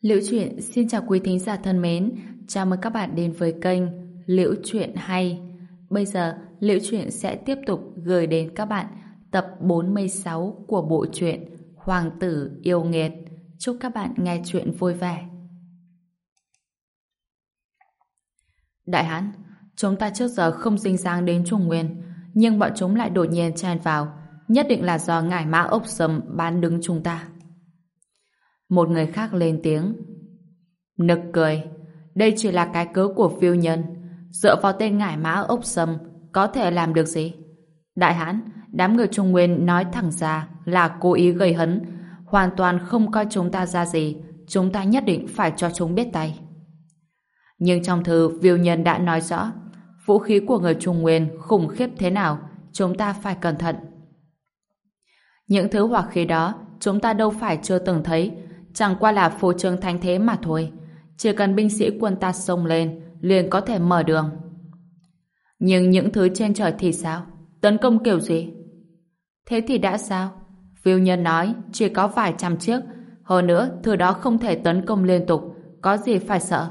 Liễu chuyện xin chào quý thính giả thân mến, chào mừng các bạn đến với kênh Liễu chuyện hay. Bây giờ, Liễu chuyện sẽ tiếp tục gửi đến các bạn tập 46 của bộ truyện Hoàng tử yêu nghiệt. Chúc các bạn nghe chuyện vui vẻ. Đại Hán, chúng ta trước giờ không dính dáng đến Trung Nguyên, nhưng bọn chúng lại đột nhiên chen vào, nhất định là do ngải mã ốc sầm bán đứng chúng ta. Một người khác lên tiếng. Nực cười. Đây chỉ là cái cớ của phiêu nhân. Dựa vào tên ngải mã ốc sâm, có thể làm được gì? Đại hãn, đám người Trung Nguyên nói thẳng ra là cố ý gây hấn, hoàn toàn không coi chúng ta ra gì, chúng ta nhất định phải cho chúng biết tay. Nhưng trong thư, viêu nhân đã nói rõ, vũ khí của người Trung Nguyên khủng khiếp thế nào, chúng ta phải cẩn thận. Những thứ hỏa khí đó, chúng ta đâu phải chưa từng thấy, chẳng qua là phô trương thanh thế mà thôi. Chỉ cần binh sĩ quân ta xông lên, liền có thể mở đường. Nhưng những thứ trên trời thì sao? Tấn công kiểu gì? Thế thì đã sao? Viu nhân nói chỉ có vài trăm chiếc, hơn nữa thứ đó không thể tấn công liên tục, có gì phải sợ?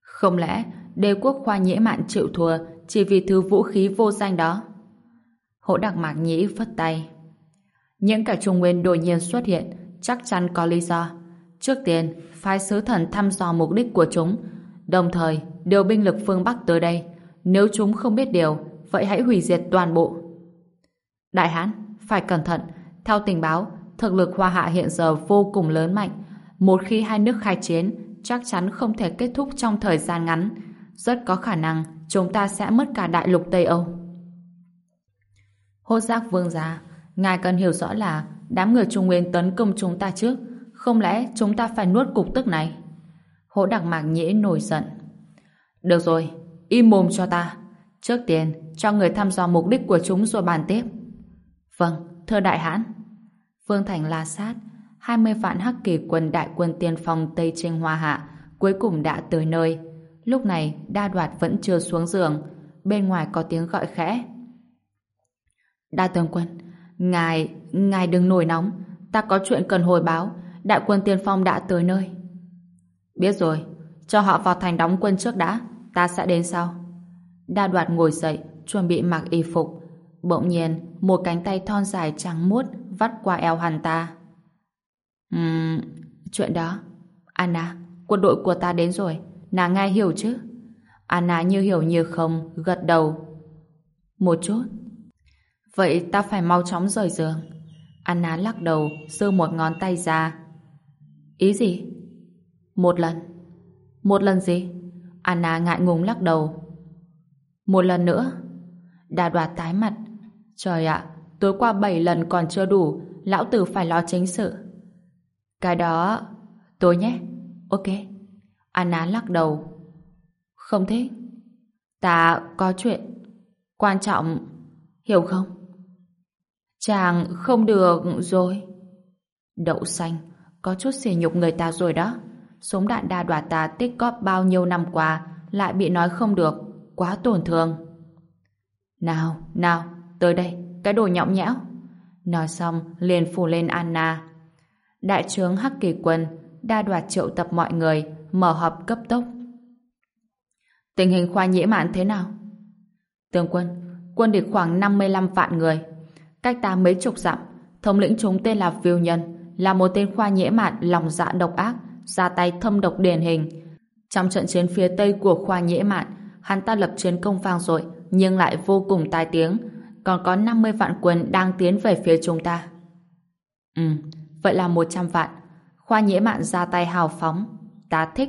Không lẽ đế quốc khoa nhễ mạn chịu thua chỉ vì thứ vũ khí vô danh đó? Hỗ đặc mạc nhĩ phất tay. Những kẻ trung nguyên đột nhiên xuất hiện, chắc chắn có lý do. Trước tiên, phái sứ thần thăm dò mục đích của chúng, đồng thời điều binh lực phương Bắc tới đây. Nếu chúng không biết điều, vậy hãy hủy diệt toàn bộ. Đại Hán, phải cẩn thận. Theo tình báo, thực lực Hoa Hạ hiện giờ vô cùng lớn mạnh. Một khi hai nước khai chiến, chắc chắn không thể kết thúc trong thời gian ngắn. Rất có khả năng chúng ta sẽ mất cả đại lục Tây Âu. Hốt giác vương gia, ngài cần hiểu rõ là đám người Trung Nguyên tấn công chúng ta trước, không lẽ chúng ta phải nuốt cục tức này? Hỗ đặc mạc nhễ nổi giận. Được rồi, im mồm cho ta. Trước tiên, cho người thăm dò mục đích của chúng rồi bàn tiếp. Vâng, thưa đại hãn. Vương Thành la sát, 20 vạn hắc kỳ quân đại quân tiên phong Tây Trinh Hoa Hạ cuối cùng đã tới nơi. Lúc này, đa đoạt vẫn chưa xuống giường. Bên ngoài có tiếng gọi khẽ. Đa tướng quân, ngài, ngài đừng nổi nóng. Ta có chuyện cần hồi báo đại quân tiên phong đã tới nơi. Biết rồi, cho họ vào thành đóng quân trước đã, ta sẽ đến sau. Đa đoạt ngồi dậy, chuẩn bị mặc y phục. Bỗng nhiên, một cánh tay thon dài trắng muốt vắt qua eo hắn ta. Ừm, chuyện đó. Anna, quân đội của ta đến rồi, nàng nghe hiểu chứ? Anna như hiểu như không, gật đầu. Một chút. Vậy ta phải mau chóng rời giường. Anna lắc đầu, giơ một ngón tay ra, Ý gì? Một lần. Một lần gì? Anna ngại ngùng lắc đầu. Một lần nữa. Đà đoạt tái mặt. Trời ạ, tối qua bảy lần còn chưa đủ, lão tử phải lo chính sự. Cái đó... Tôi nhé. Ok. Anna lắc đầu. Không thích. Ta có chuyện. Quan trọng. Hiểu không? Chàng không được rồi. Đậu xanh có chút xỉ nhục người ta rồi đó. Súng đạn đa đoạt ta tích góp bao nhiêu năm qua lại bị nói không được, quá tổn thương. Nào, nào, tới đây, cái đồ nhõng nhẽo. Nói xong, liền phủ lên Anna. Đại trướng Hắc Kỳ Quân đa đoạt triệu tập mọi người, mở họp cấp tốc. Tình hình khoa nhiễm mạn thế nào? Tướng quân, quân địch khoảng 55 vạn người. Cách ta mấy chục dặm, thống lĩnh chúng tên là Viêu Nhân, là một tên khoa nhễ mạn lòng dạ độc ác, ra tay thâm độc điển hình. Trong trận chiến phía tây của khoa nhễ mạn, hắn ta lập chiến công vang dội nhưng lại vô cùng tai tiếng. Còn có 50 vạn quân đang tiến về phía chúng ta. Ừ, vậy là 100 vạn. Khoa nhễ mạn ra tay hào phóng. Ta thích.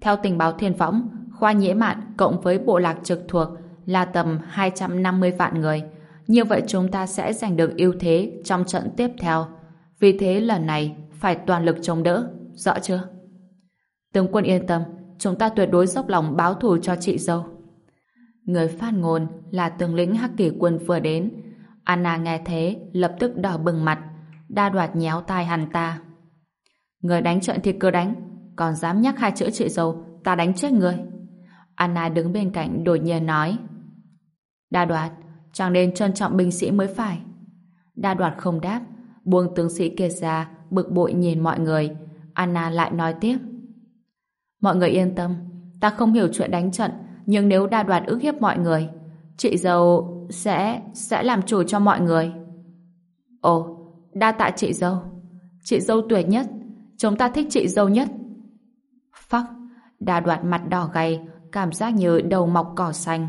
Theo tình báo thiên võng, khoa nhễ mạn cộng với bộ lạc trực thuộc là tầm 250 vạn người. Như vậy chúng ta sẽ giành được ưu thế trong trận tiếp theo. Vì thế lần này phải toàn lực chống đỡ, rõ chưa? Tướng quân yên tâm, chúng ta tuyệt đối dốc lòng báo thù cho chị dâu. Người phát ngôn là tướng lĩnh Hắc Kỳ quân vừa đến. Anna nghe thế, lập tức đỏ bừng mặt, đa đoạt nhéo tai hắn ta. Người đánh trận thì cứ đánh, còn dám nhắc hai chữ chị dâu, ta đánh chết người. Anna đứng bên cạnh đột nhiên nói. Đa đoạt, chẳng nên trân trọng binh sĩ mới phải. Đa đoạt không đáp, buông tướng sĩ kia ra, bực bội nhìn mọi người. Anna lại nói tiếp. Mọi người yên tâm, ta không hiểu chuyện đánh trận, nhưng nếu đa đoạt ức hiếp mọi người, chị dâu sẽ sẽ làm chủ cho mọi người. Ồ, đa tạ chị dâu. Chị dâu tuyệt nhất, chúng ta thích chị dâu nhất. Phắc, đa đoạt mặt đỏ gay, cảm giác như đầu mọc cỏ xanh.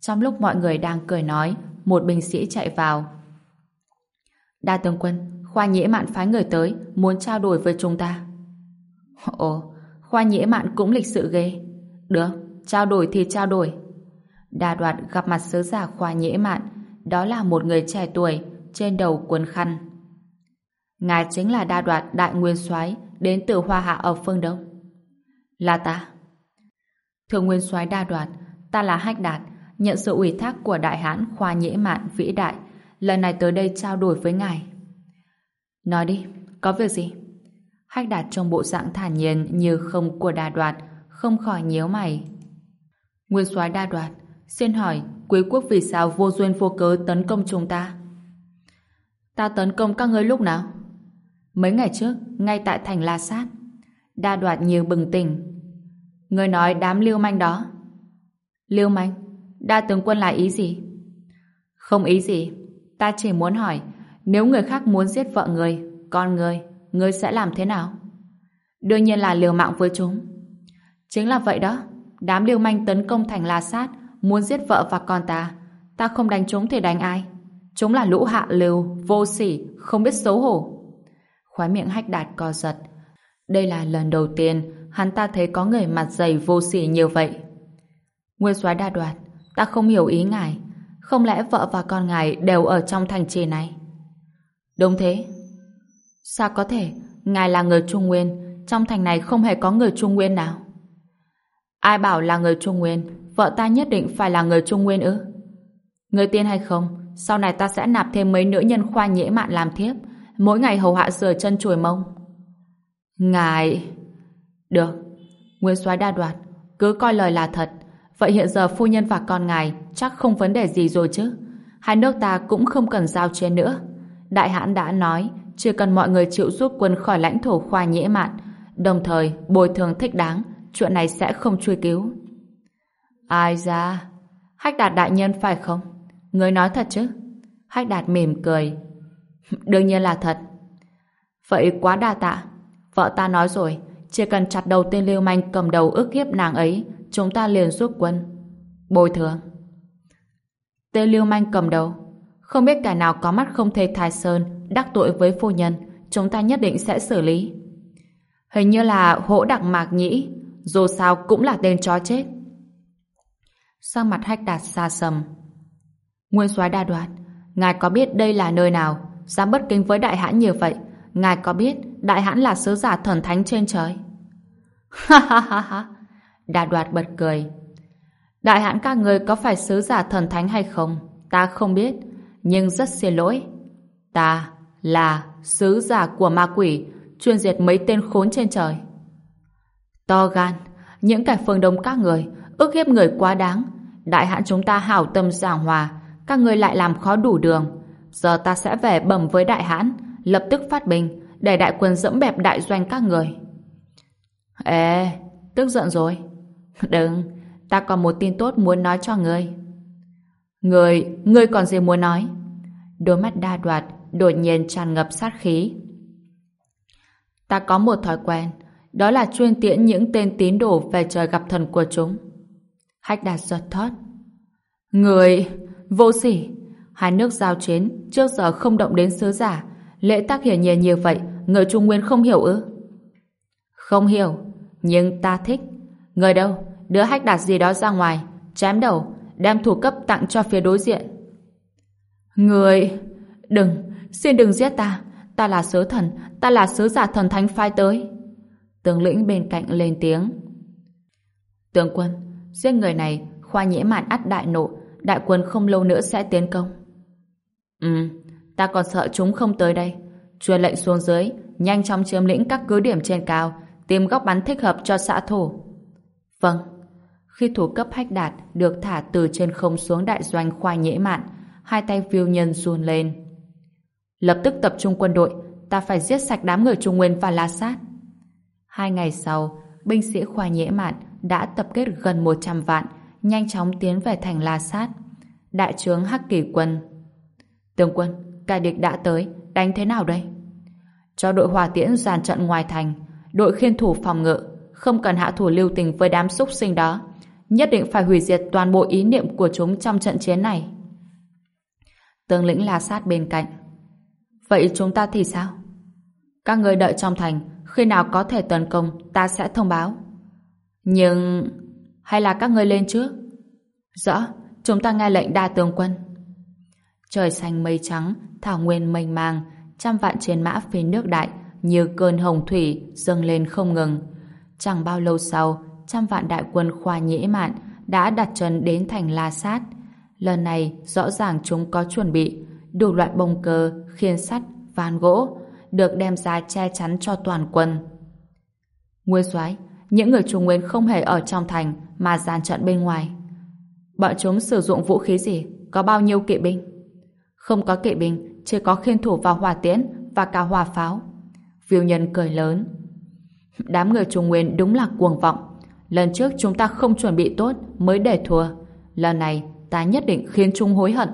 Trong lúc mọi người đang cười nói, một binh sĩ chạy vào. Đa tướng quân, khoa nhễ mạn phái người tới, muốn trao đổi với chúng ta. Ồ, khoa nhễ mạn cũng lịch sự ghê. Được, trao đổi thì trao đổi. Đa đoạt gặp mặt sứ giả khoa nhễ mạn, đó là một người trẻ tuổi, trên đầu quần khăn. Ngài chính là đa đoạt đại nguyên soái đến từ Hoa Hạ ở phương Đông. Là ta. Thưa nguyên soái đa đoạt, ta là Hách Đạt, nhận sự ủy thác của đại hãn khoa nhễ mạn vĩ đại, lần này tới đây trao đổi với ngài. Nói đi, có việc gì? Hách Đạt trong bộ dạng thản nhiên như không của đa đoạt, không khỏi nhíu mày. Nguyên soái đa đoạt, xin hỏi quý quốc vì sao vô duyên vô cớ tấn công chúng ta? Ta tấn công các ngươi lúc nào? Mấy ngày trước, ngay tại thành La Sát. Đa đoạt như bừng tỉnh. người nói đám liêu manh đó. Liêu manh? Đa tướng quân là ý gì? Không ý gì. Ta chỉ muốn hỏi, nếu người khác muốn giết vợ người, con người, người sẽ làm thế nào? Đương nhiên là liều mạng với chúng. Chính là vậy đó. Đám liêu manh tấn công thành La Sát, muốn giết vợ và con ta. Ta không đánh chúng thì đánh ai? Chúng là lũ hạ lưu, vô sỉ, không biết xấu hổ. Khóe miệng hách đạt co giật. Đây là lần đầu tiên hắn ta thấy có người mặt dày vô sỉ như vậy. Nguyên soái đa đoạt, ta không hiểu ý ngài. Không lẽ vợ và con ngài đều ở trong thành trì này? Đúng thế. Sao có thể? Ngài là người Trung Nguyên, trong thành này không hề có người Trung Nguyên nào. Ai bảo là người Trung Nguyên, vợ ta nhất định phải là người Trung Nguyên ư? Người tiên hay không, sau này ta sẽ nạp thêm mấy nữ nhân khoa nhễ mạn làm thiếp, mỗi ngày hầu hạ rửa chân chùi mông. Ngài... Được. Nguyên soái đa đoạt, cứ coi lời là thật. Vậy hiện giờ phu nhân và con ngài chắc không vấn đề gì rồi chứ. Hai nước ta cũng không cần giao chiến nữa. Đại hãn đã nói, chỉ cần mọi người chịu giúp quân khỏi lãnh thổ khoa nhễ mạn, đồng thời bồi thường thích đáng, chuyện này sẽ không truy cứu. Ai ra? Hách đạt đại nhân phải không? Người nói thật chứ? Hách đạt mỉm cười. Đương nhiên là thật. Vậy quá đa tạ. Vợ ta nói rồi, chỉ cần chặt đầu tên lưu manh cầm đầu ức hiếp nàng ấy, chúng ta liền rút quân. Bồi thường. Tên lưu manh cầm đầu. Không biết kẻ nào có mắt không thể thái sơn, đắc tội với phu nhân, chúng ta nhất định sẽ xử lý. Hình như là hỗ đặc mạc nhĩ, dù sao cũng là tên chó chết. Sang mặt hách đạt xa sầm. Nguyên soái đa đoạt, ngài có biết đây là nơi nào, dám bất kính với đại hãn như vậy, ngài có biết đại hãn là sứ giả thần thánh trên trời? Ha ha ha ha! Đa đoạt bật cười. Đại hãn các người có phải sứ giả thần thánh hay không? Ta không biết, nhưng rất xin lỗi. Ta là sứ giả của ma quỷ, chuyên diệt mấy tên khốn trên trời. To gan, những kẻ phương đông các người, ức hiếp người quá đáng. Đại hãn chúng ta hảo tâm giảng hòa, các người lại làm khó đủ đường. Giờ ta sẽ về bẩm với đại hãn, lập tức phát binh, để đại quân dẫm bẹp đại doanh các người. Ê, tức giận rồi. Đừng, ta còn một tin tốt muốn nói cho ngươi. Ngươi, ngươi còn gì muốn nói? Đôi mắt đa đoạt, đột nhiên tràn ngập sát khí. Ta có một thói quen, đó là chuyên tiễn những tên tín đồ về trời gặp thần của chúng. Hách đạt giật thót. Người, vô sỉ, hai nước giao chiến trước giờ không động đến sứ giả, lễ tác hiển nhiên như vậy, người Trung Nguyên không hiểu ư? Không hiểu, nhưng ta thích. Người đâu, đứa hách đạt gì đó ra ngoài, chém đầu, đem thủ cấp tặng cho phía đối diện. Người... Đừng, xin đừng giết ta. Ta là sứ thần, ta là sứ giả thần thánh phai tới. Tướng lĩnh bên cạnh lên tiếng. Tướng quân, giết người này, khoa nhễ mạn ắt đại nộ, đại quân không lâu nữa sẽ tiến công. Ừ, ta còn sợ chúng không tới đây. Truyền lệnh xuống dưới, nhanh chóng chiếm lĩnh các cứ điểm trên cao, tìm góc bắn thích hợp cho xã thủ. Vâng. Khi thủ cấp hách đạt được thả từ trên không xuống đại doanh khoa nhễ mạn, hai tay phiêu nhân run lên. Lập tức tập trung quân đội, ta phải giết sạch đám người Trung Nguyên và La Sát. Hai ngày sau, binh sĩ khoa nhễ mạn đã tập kết gần 100 vạn, nhanh chóng tiến về thành La Sát. Đại trướng Hắc Kỳ quân Tướng quân, cả địch đã tới, đánh thế nào đây? Cho đội hỏa tiễn dàn trận ngoài thành, đội khiên thủ phòng ngự, không cần hạ thủ lưu tình với đám súc sinh đó. Nhất định phải hủy diệt toàn bộ ý niệm của chúng trong trận chiến này. Tướng lĩnh La Sát bên cạnh. Vậy chúng ta thì sao? Các người đợi trong thành, khi nào có thể tấn công, ta sẽ thông báo. Nhưng... Hay là các người lên trước? Rõ, chúng ta nghe lệnh đa tướng quân. Trời xanh mây trắng, thảo nguyên mênh mang, trăm vạn chiến mã phía nước đại như cơn hồng thủy dâng lên không ngừng. Chẳng bao lâu sau, trăm vạn đại quân khoa nhễ mạn đã đặt chân đến thành La Sát. Lần này, rõ ràng chúng có chuẩn bị đủ loại bông cờ, khiên sắt, ván gỗ được đem ra che chắn cho toàn quân. Nguyên soái những người Trung Nguyên không hề ở trong thành mà dàn trận bên ngoài. Bọn chúng sử dụng vũ khí gì? Có bao nhiêu kỵ binh? Không có kỵ binh, chỉ có khiên thủ và hỏa tiễn và cả hỏa pháo. Viêu nhân cười lớn. Đám người Trung Nguyên đúng là cuồng vọng. Lần trước chúng ta không chuẩn bị tốt mới để thua. Lần này ta nhất định khiến chúng hối hận.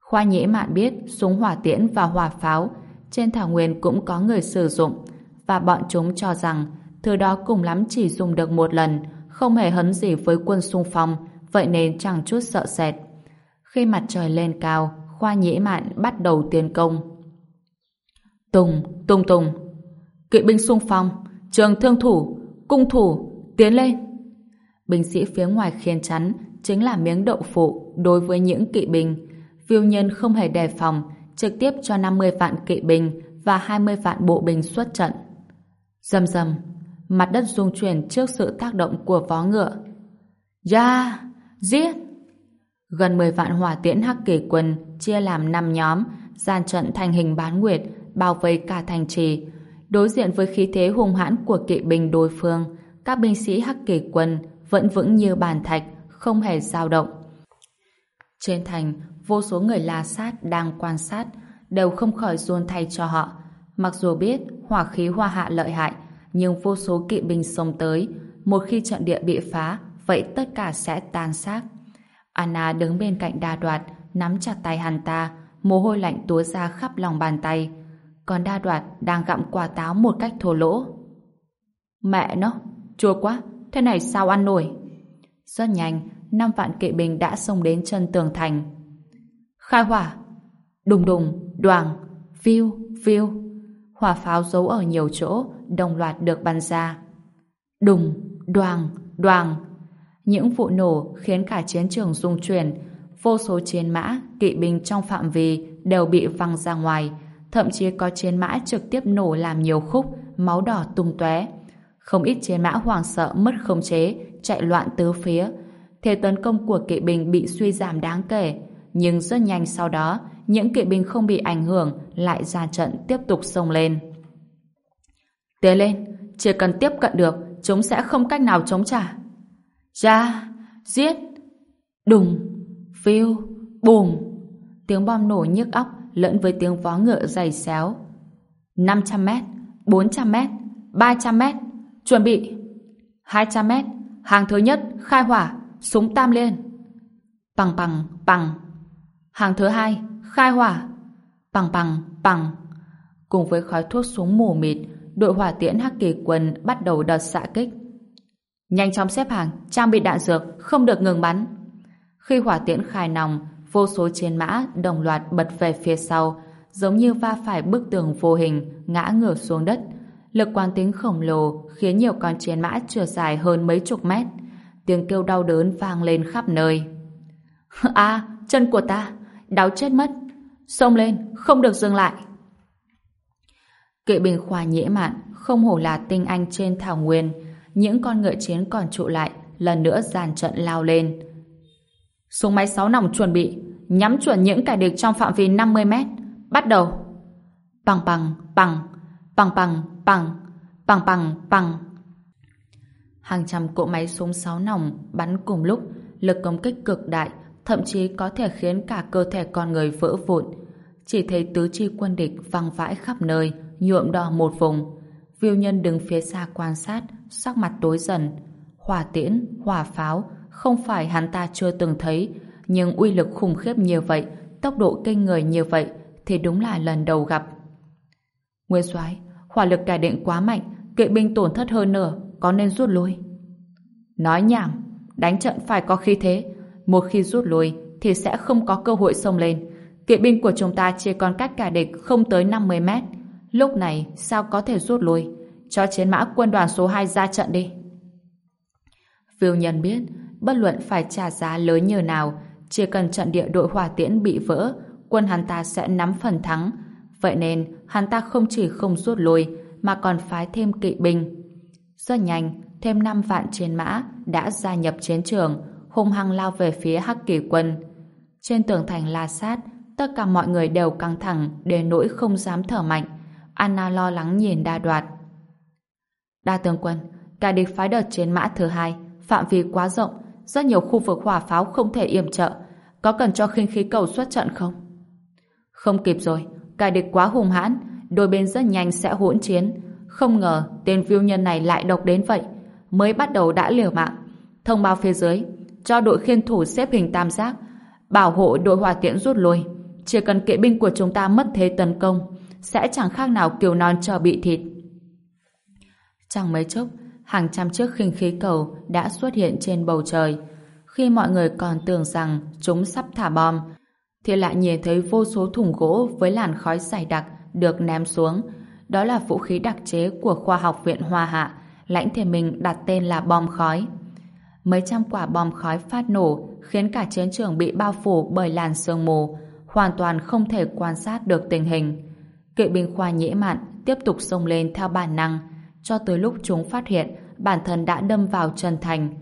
Khoa nhĩ mạn biết súng hỏa tiễn và hỏa pháo trên thảo nguyên cũng có người sử dụng và bọn chúng cho rằng thứ đó cùng lắm chỉ dùng được một lần không hề hấn gì với quân xung phong vậy nên chẳng chút sợ sệt. Khi mặt trời lên cao khoa nhĩ mạn bắt đầu tiến công. Tùng, tùng tùng kỵ binh xung phong trường thương thủ, cung thủ tiến lên. Binh sĩ phía ngoài khiên chắn chính là miếng đậu phụ đối với những kỵ binh phiêu Nhân không hề đề phòng, trực tiếp cho 50 vạn kỵ binh và 20 vạn bộ binh xuất trận. Dầm dầm, mặt đất rung chuyển trước sự tác động của vó ngựa. Ya! Giết! Gần 10 vạn hỏa tiễn hắc kỳ quân chia làm 5 nhóm, gian trận thành hình bán nguyệt, bao vây cả thành trì. Đối diện với khí thế hung hãn của kỵ binh đối phương, các binh sĩ hắc kỳ quân vẫn vững như bàn thạch, không hề dao động. Trên thành, vô số người La Sát đang quan sát đều không khỏi run thay cho họ. Mặc dù biết hỏa khí hoa hạ lợi hại, nhưng vô số kỵ binh xông tới, một khi trận địa bị phá, vậy tất cả sẽ tan xác. Anna đứng bên cạnh đa đoạt, nắm chặt tay hắn ta, mồ hôi lạnh túa ra khắp lòng bàn tay. Còn đa đoạt đang gặm quả táo một cách thô lỗ. Mẹ nó, chua quá, thế này sao ăn nổi? Rất nhanh, năm vạn kỵ binh đã xông đến chân tường thành. Khai hỏa! Đùng đùng, đoàn, phiêu, phiêu. Hỏa pháo giấu ở nhiều chỗ, đồng loạt được bắn ra. Đùng, đoàn, đoàn. Những vụ nổ khiến cả chiến trường rung chuyển. Vô số chiến mã, kỵ binh trong phạm vi đều bị văng ra ngoài. Thậm chí có chiến mã trực tiếp nổ làm nhiều khúc, máu đỏ tung tóe. Không ít chiến mã hoảng sợ mất khống chế, chạy loạn tứ phía. Thế tấn công của kỵ binh bị suy giảm đáng kể nhưng rất nhanh sau đó, những kỵ binh không bị ảnh hưởng lại ra trận tiếp tục xông lên. Tiến lên, chỉ cần tiếp cận được, chúng sẽ không cách nào chống trả. Ra, giết, đùng, phiêu, bùm. Tiếng bom nổ nhức óc lẫn với tiếng vó ngựa dày xéo. 500 mét, 400 mét, 300 mét, chuẩn bị. 200 mét, hàng thứ nhất, khai hỏa, súng tam liên. Bằng bằng, bằng, Hàng thứ hai, khai hỏa. Bằng bằng, bằng. Cùng với khói thuốc súng mù mịt, đội hỏa tiễn hắc kỳ quân bắt đầu đợt xạ kích. Nhanh chóng xếp hàng, trang bị đạn dược, không được ngừng bắn. Khi hỏa tiễn khai nòng, vô số chiến mã đồng loạt bật về phía sau, giống như va phải bức tường vô hình, ngã ngửa xuống đất. Lực quán tính khổng lồ khiến nhiều con chiến mã trượt dài hơn mấy chục mét. Tiếng kêu đau đớn vang lên khắp nơi. À, chân của ta! đau chết mất. Xông lên, không được dừng lại. Kỵ binh khoa nhễ mạn, không hổ là tinh anh trên thảo nguyên. Những con ngựa chiến còn trụ lại, lần nữa dàn trận lao lên. Súng máy 6 nòng chuẩn bị, nhắm chuẩn những kẻ địch trong phạm vi 50 mét. Bắt đầu. Bằng bằng, bằng, bằng bằng, bằng, bằng bằng, bằng. Hàng trăm cỗ máy súng 6 nòng bắn cùng lúc, lực công kích cực đại, thậm chí có thể khiến cả cơ thể con người vỡ vụn. Chỉ thấy tứ chi quân địch văng vãi khắp nơi, nhuộm đỏ một vùng. Viêu nhân đứng phía xa quan sát, sắc mặt tối dần. Hỏa tiễn, hỏa pháo, không phải hắn ta chưa từng thấy, nhưng uy lực khủng khiếp như vậy, tốc độ kinh người như vậy, thì đúng là lần đầu gặp. Nguyên soái hỏa lực cải định quá mạnh, kỵ binh tổn thất hơn nửa, có nên rút lui? Nói nhảm, đánh trận phải có khí thế. Một khi rút lui, thì sẽ không có cơ hội xông lên. Kỵ binh của chúng ta chỉ còn cách cả địch không tới 50 mét. Lúc này, sao có thể rút lui? Cho chiến mã quân đoàn số 2 ra trận đi. Viu nhân biết, bất luận phải trả giá lớn như nào, chỉ cần trận địa đội hỏa tiễn bị vỡ, quân hắn ta sẽ nắm phần thắng. Vậy nên, hắn ta không chỉ không rút lui, mà còn phái thêm kỵ binh. Rất nhanh, thêm 5 vạn chiến mã đã gia nhập chiến trường, hung hăng lao về phía Hắc Kỳ quân. Trên tường thành La Sát, tất cả mọi người đều căng thẳng đến nỗi không dám thở mạnh. Anna lo lắng nhìn đa đoạt. Đa tướng quân, cả địch phái đợt chiến mã thứ hai, phạm vi quá rộng, rất nhiều khu vực hỏa pháo không thể yểm trợ. Có cần cho khinh khí cầu xuất trận không? Không kịp rồi, cả địch quá hung hãn, đôi bên rất nhanh sẽ hỗn chiến. Không ngờ tên phiêu nhân này lại độc đến vậy. Mới bắt đầu đã liều mạng. Thông báo phía dưới, cho đội khiên thủ xếp hình tam giác, bảo hộ đội hỏa tiễn rút lui. Chỉ cần kỵ binh của chúng ta mất thế tấn công, sẽ chẳng khác nào kiều non chờ bị thịt. Chẳng mấy chốc, hàng trăm chiếc khinh khí cầu đã xuất hiện trên bầu trời. Khi mọi người còn tưởng rằng chúng sắp thả bom, thì lại nhìn thấy vô số thùng gỗ với làn khói dày đặc được ném xuống. Đó là vũ khí đặc chế của khoa học viện Hoa Hạ, lãnh thể mình đặt tên là bom khói. Mấy trăm quả bom khói phát nổ khiến cả chiến trường bị bao phủ bởi làn sương mù, hoàn toàn không thể quan sát được tình hình. Kỵ binh khoa nhễ mạn tiếp tục xông lên theo bản năng, cho tới lúc chúng phát hiện bản thân đã đâm vào chân thành.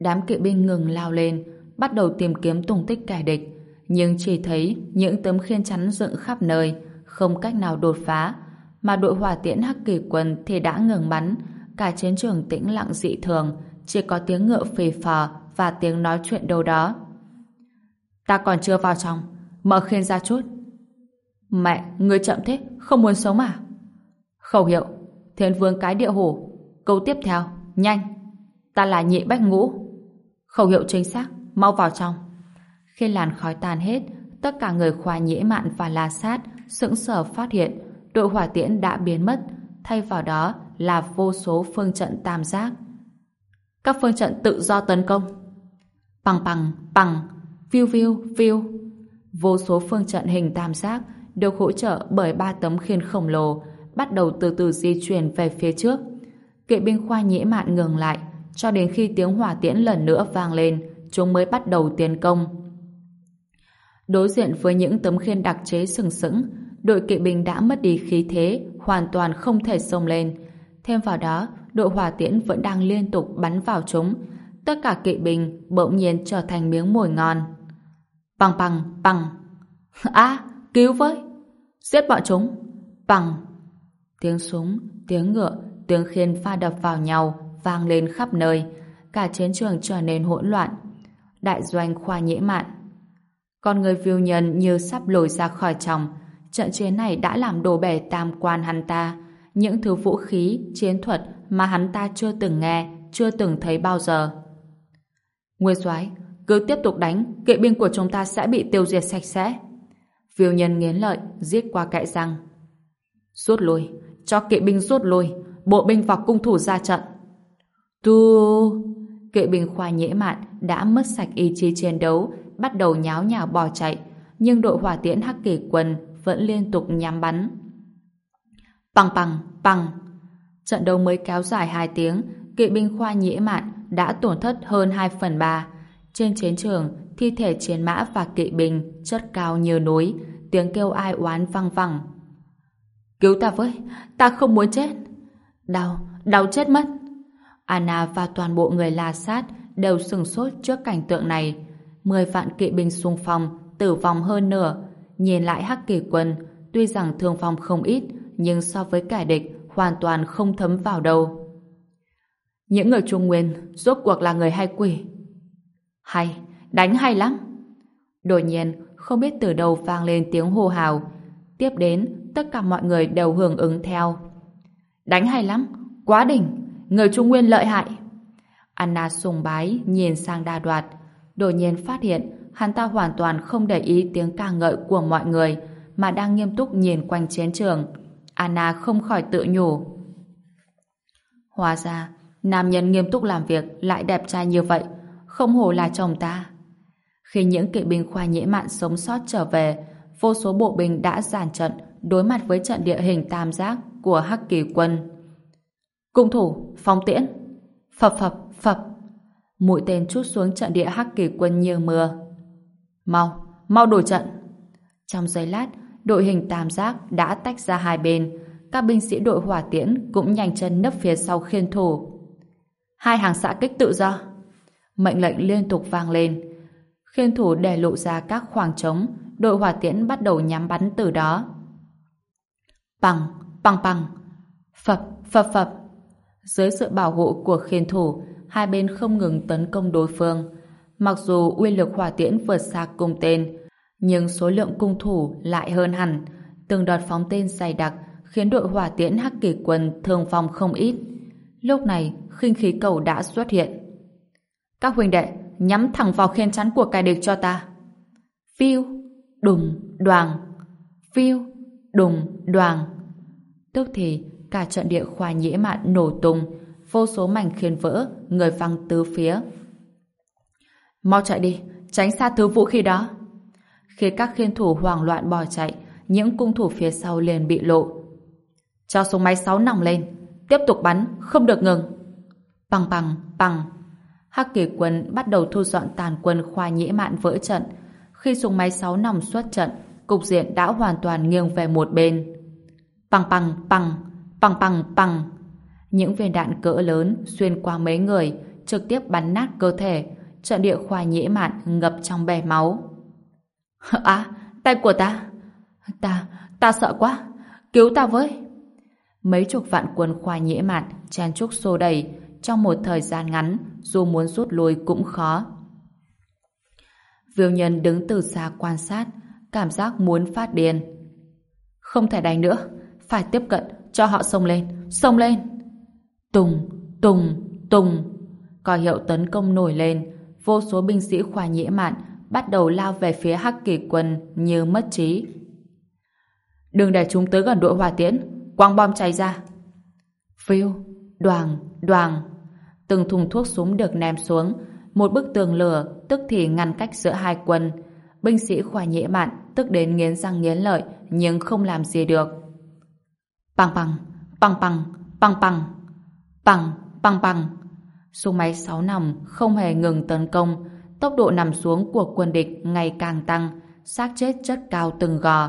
Đám kỵ binh ngừng lao lên, bắt đầu tìm kiếm tung tích kẻ địch, nhưng chỉ thấy những tấm khiên chắn dựng khắp nơi, không cách nào đột phá, mà đội hỏa tiễn hắc kỳ quân thì đã ngừng bắn, cả chiến trường tĩnh lặng dị thường, chỉ có tiếng ngựa phì phò và tiếng nói chuyện đâu đó. Ta còn chưa vào trong, mở khiên ra chút. Mẹ, người chậm thế, không muốn sống à? Khẩu hiệu, thiên vương cái địa hổ. Câu tiếp theo, nhanh. Ta là nhị bách ngũ. Khẩu hiệu chính xác, mau vào trong. Khi làn khói tan hết, tất cả người khoa nhễ mạn và la sát sững sờ phát hiện đội hỏa tiễn đã biến mất, thay vào đó là vô số phương trận tam giác. Các phương trận tự do tấn công. Bằng bằng, bằng, view view, view. Vô số phương trận hình tam giác được hỗ trợ bởi ba tấm khiên khổng lồ bắt đầu từ từ di chuyển về phía trước. Kỵ binh khoa nhễ mạn ngừng lại cho đến khi tiếng hỏa tiễn lần nữa vang lên chúng mới bắt đầu tiến công. Đối diện với những tấm khiên đặc chế sừng sững đội kỵ binh đã mất đi khí thế hoàn toàn không thể xông lên. Thêm vào đó, đội hỏa tiễn vẫn đang liên tục bắn vào chúng. Tất cả kỵ binh bỗng nhiên trở thành miếng mồi ngon. Bằng bằng, bằng. À, cứu với! Giết bọn chúng! Bằng! Tiếng súng, tiếng ngựa, tiếng khiên pha đập vào nhau vang lên khắp nơi. Cả chiến trường trở nên hỗn loạn. Đại doanh khoa nhễ mạn. Con người phiêu nhân như sắp lồi ra khỏi chồng. Trận chiến này đã làm đổ bể tam quan hắn ta. Những thứ vũ khí, chiến thuật mà hắn ta chưa từng nghe, chưa từng thấy bao giờ. Nguyên soái cứ tiếp tục đánh, kỵ binh của chúng ta sẽ bị tiêu diệt sạch sẽ. Phiêu nhân nghiến lợi, giết qua kẽ răng. Rút lui, cho kỵ binh rút lui, bộ binh và cung thủ ra trận. Tu... Kỵ binh khoa nhễ mạn đã mất sạch ý chí chiến đấu, bắt đầu nháo nhào bỏ chạy, nhưng đội hỏa tiễn hắc kỳ quân vẫn liên tục nhắm bắn. Bằng bằng, bằng. Trận đấu mới kéo dài 2 tiếng, kỵ binh khoa nhễ mạn đã tổn thất hơn 2 phần 3. Trên chiến trường, thi thể chiến mã và kỵ binh chất cao như núi, tiếng kêu ai oán văng vẳng. Cứu ta với, ta không muốn chết. Đau, đau chết mất. Anna và toàn bộ người La Sát đều sừng sốt trước cảnh tượng này. Mười vạn kỵ binh xung phong, tử vong hơn nửa. Nhìn lại hắc kỳ quân, tuy rằng thương vong không ít, nhưng so với kẻ địch hoàn toàn không thấm vào đâu. Những người Trung Nguyên rốt cuộc là người hay quỷ? Hay, đánh hay lắm. Đột nhiên, không biết từ đâu vang lên tiếng hô hào. Tiếp đến, tất cả mọi người đều hưởng ứng theo. Đánh hay lắm, quá đỉnh, người Trung Nguyên lợi hại. Anna sùng bái nhìn sang đa đoạt, đột nhiên phát hiện hắn ta hoàn toàn không để ý tiếng ca ngợi của mọi người mà đang nghiêm túc nhìn quanh chiến trường. Anna không khỏi tự nhủ. Hóa ra, nam nhân nghiêm túc làm việc lại đẹp trai như vậy, không hổ là chồng ta. Khi những kỵ binh khoa nhễ mạn sống sót trở về, vô số bộ binh đã giàn trận đối mặt với trận địa hình tam giác của Hắc Kỳ quân. Cung thủ, phóng tiễn, phập phập, phập. Mũi tên chút xuống trận địa Hắc Kỳ quân như mưa. Mau, mau đổi trận. Trong giây lát, đội hình tam giác đã tách ra hai bên. Các binh sĩ đội hỏa tiễn cũng nhanh chân nấp phía sau khiên thủ. Hai hàng xạ kích tự do. Mệnh lệnh liên tục vang lên. Khiên thủ để lộ ra các khoảng trống, đội hỏa tiễn bắt đầu nhắm bắn từ đó. Bằng, bằng bằng, phập, phập phập. Dưới sự bảo hộ của khiên thủ, hai bên không ngừng tấn công đối phương. Mặc dù uy lực hỏa tiễn vượt xa cung tên, nhưng số lượng cung thủ lại hơn hẳn. Từng đợt phóng tên dày đặc khiến đội hỏa tiễn hắc kỳ quân thương vong không ít. Lúc này, khinh khí cầu đã xuất hiện. Các huynh đệ, nhắm thẳng vào khiên chắn của cài địch cho ta. Phiêu, đùng, đoàn. Phiêu, đùng, đoàn. Tức thì, cả trận địa khoa nhễ mạn nổ tung, vô số mảnh khiên vỡ, người văng tứ phía. Mau chạy đi, tránh xa thứ vũ khí đó. Khi các khiên thủ hoảng loạn bỏ chạy, những cung thủ phía sau liền bị lộ. Cho súng máy 6 nòng lên, tiếp tục bắn, không được ngừng. Bằng bằng, bằng. Hắc kỳ quân bắt đầu thu dọn tàn quân khoa nhễ mạn vỡ trận. Khi súng máy 6 nòng xuất trận, cục diện đã hoàn toàn nghiêng về một bên. Bằng bằng, bằng, bằng bằng, bằng. Những viên đạn cỡ lớn xuyên qua mấy người, trực tiếp bắn nát cơ thể, trận địa khoa nhễ mạn ngập trong bè máu. À, tay của ta! Ta, ta sợ quá! Cứu ta với! Mấy chục vạn quân khoa nhễ mạn chen chúc xô đầy trong một thời gian ngắn dù muốn rút lui cũng khó. Viêu nhân đứng từ xa quan sát cảm giác muốn phát điên. Không thể đánh nữa phải tiếp cận cho họ xông lên xông lên! Tùng! Tùng! Tùng! Còi hiệu tấn công nổi lên vô số binh sĩ khoa nhễ mạn bắt đầu lao về phía Hắc Kỳ quân như mất trí. Đừng để chúng tới gần đội hỏa tiễn, quang bom cháy ra. Phiêu, đoàn, đoàn. Từng thùng thuốc súng được ném xuống, một bức tường lửa tức thì ngăn cách giữa hai quân. Binh sĩ khoa nhễ mạn tức đến nghiến răng nghiến lợi nhưng không làm gì được. Bằng bằng, bằng bằng, bằng bằng, bằng, bằng bằng. Súng máy sáu nòng không hề ngừng tấn công, tốc độ nằm xuống của quân địch ngày càng tăng, xác chết chất cao từng gò.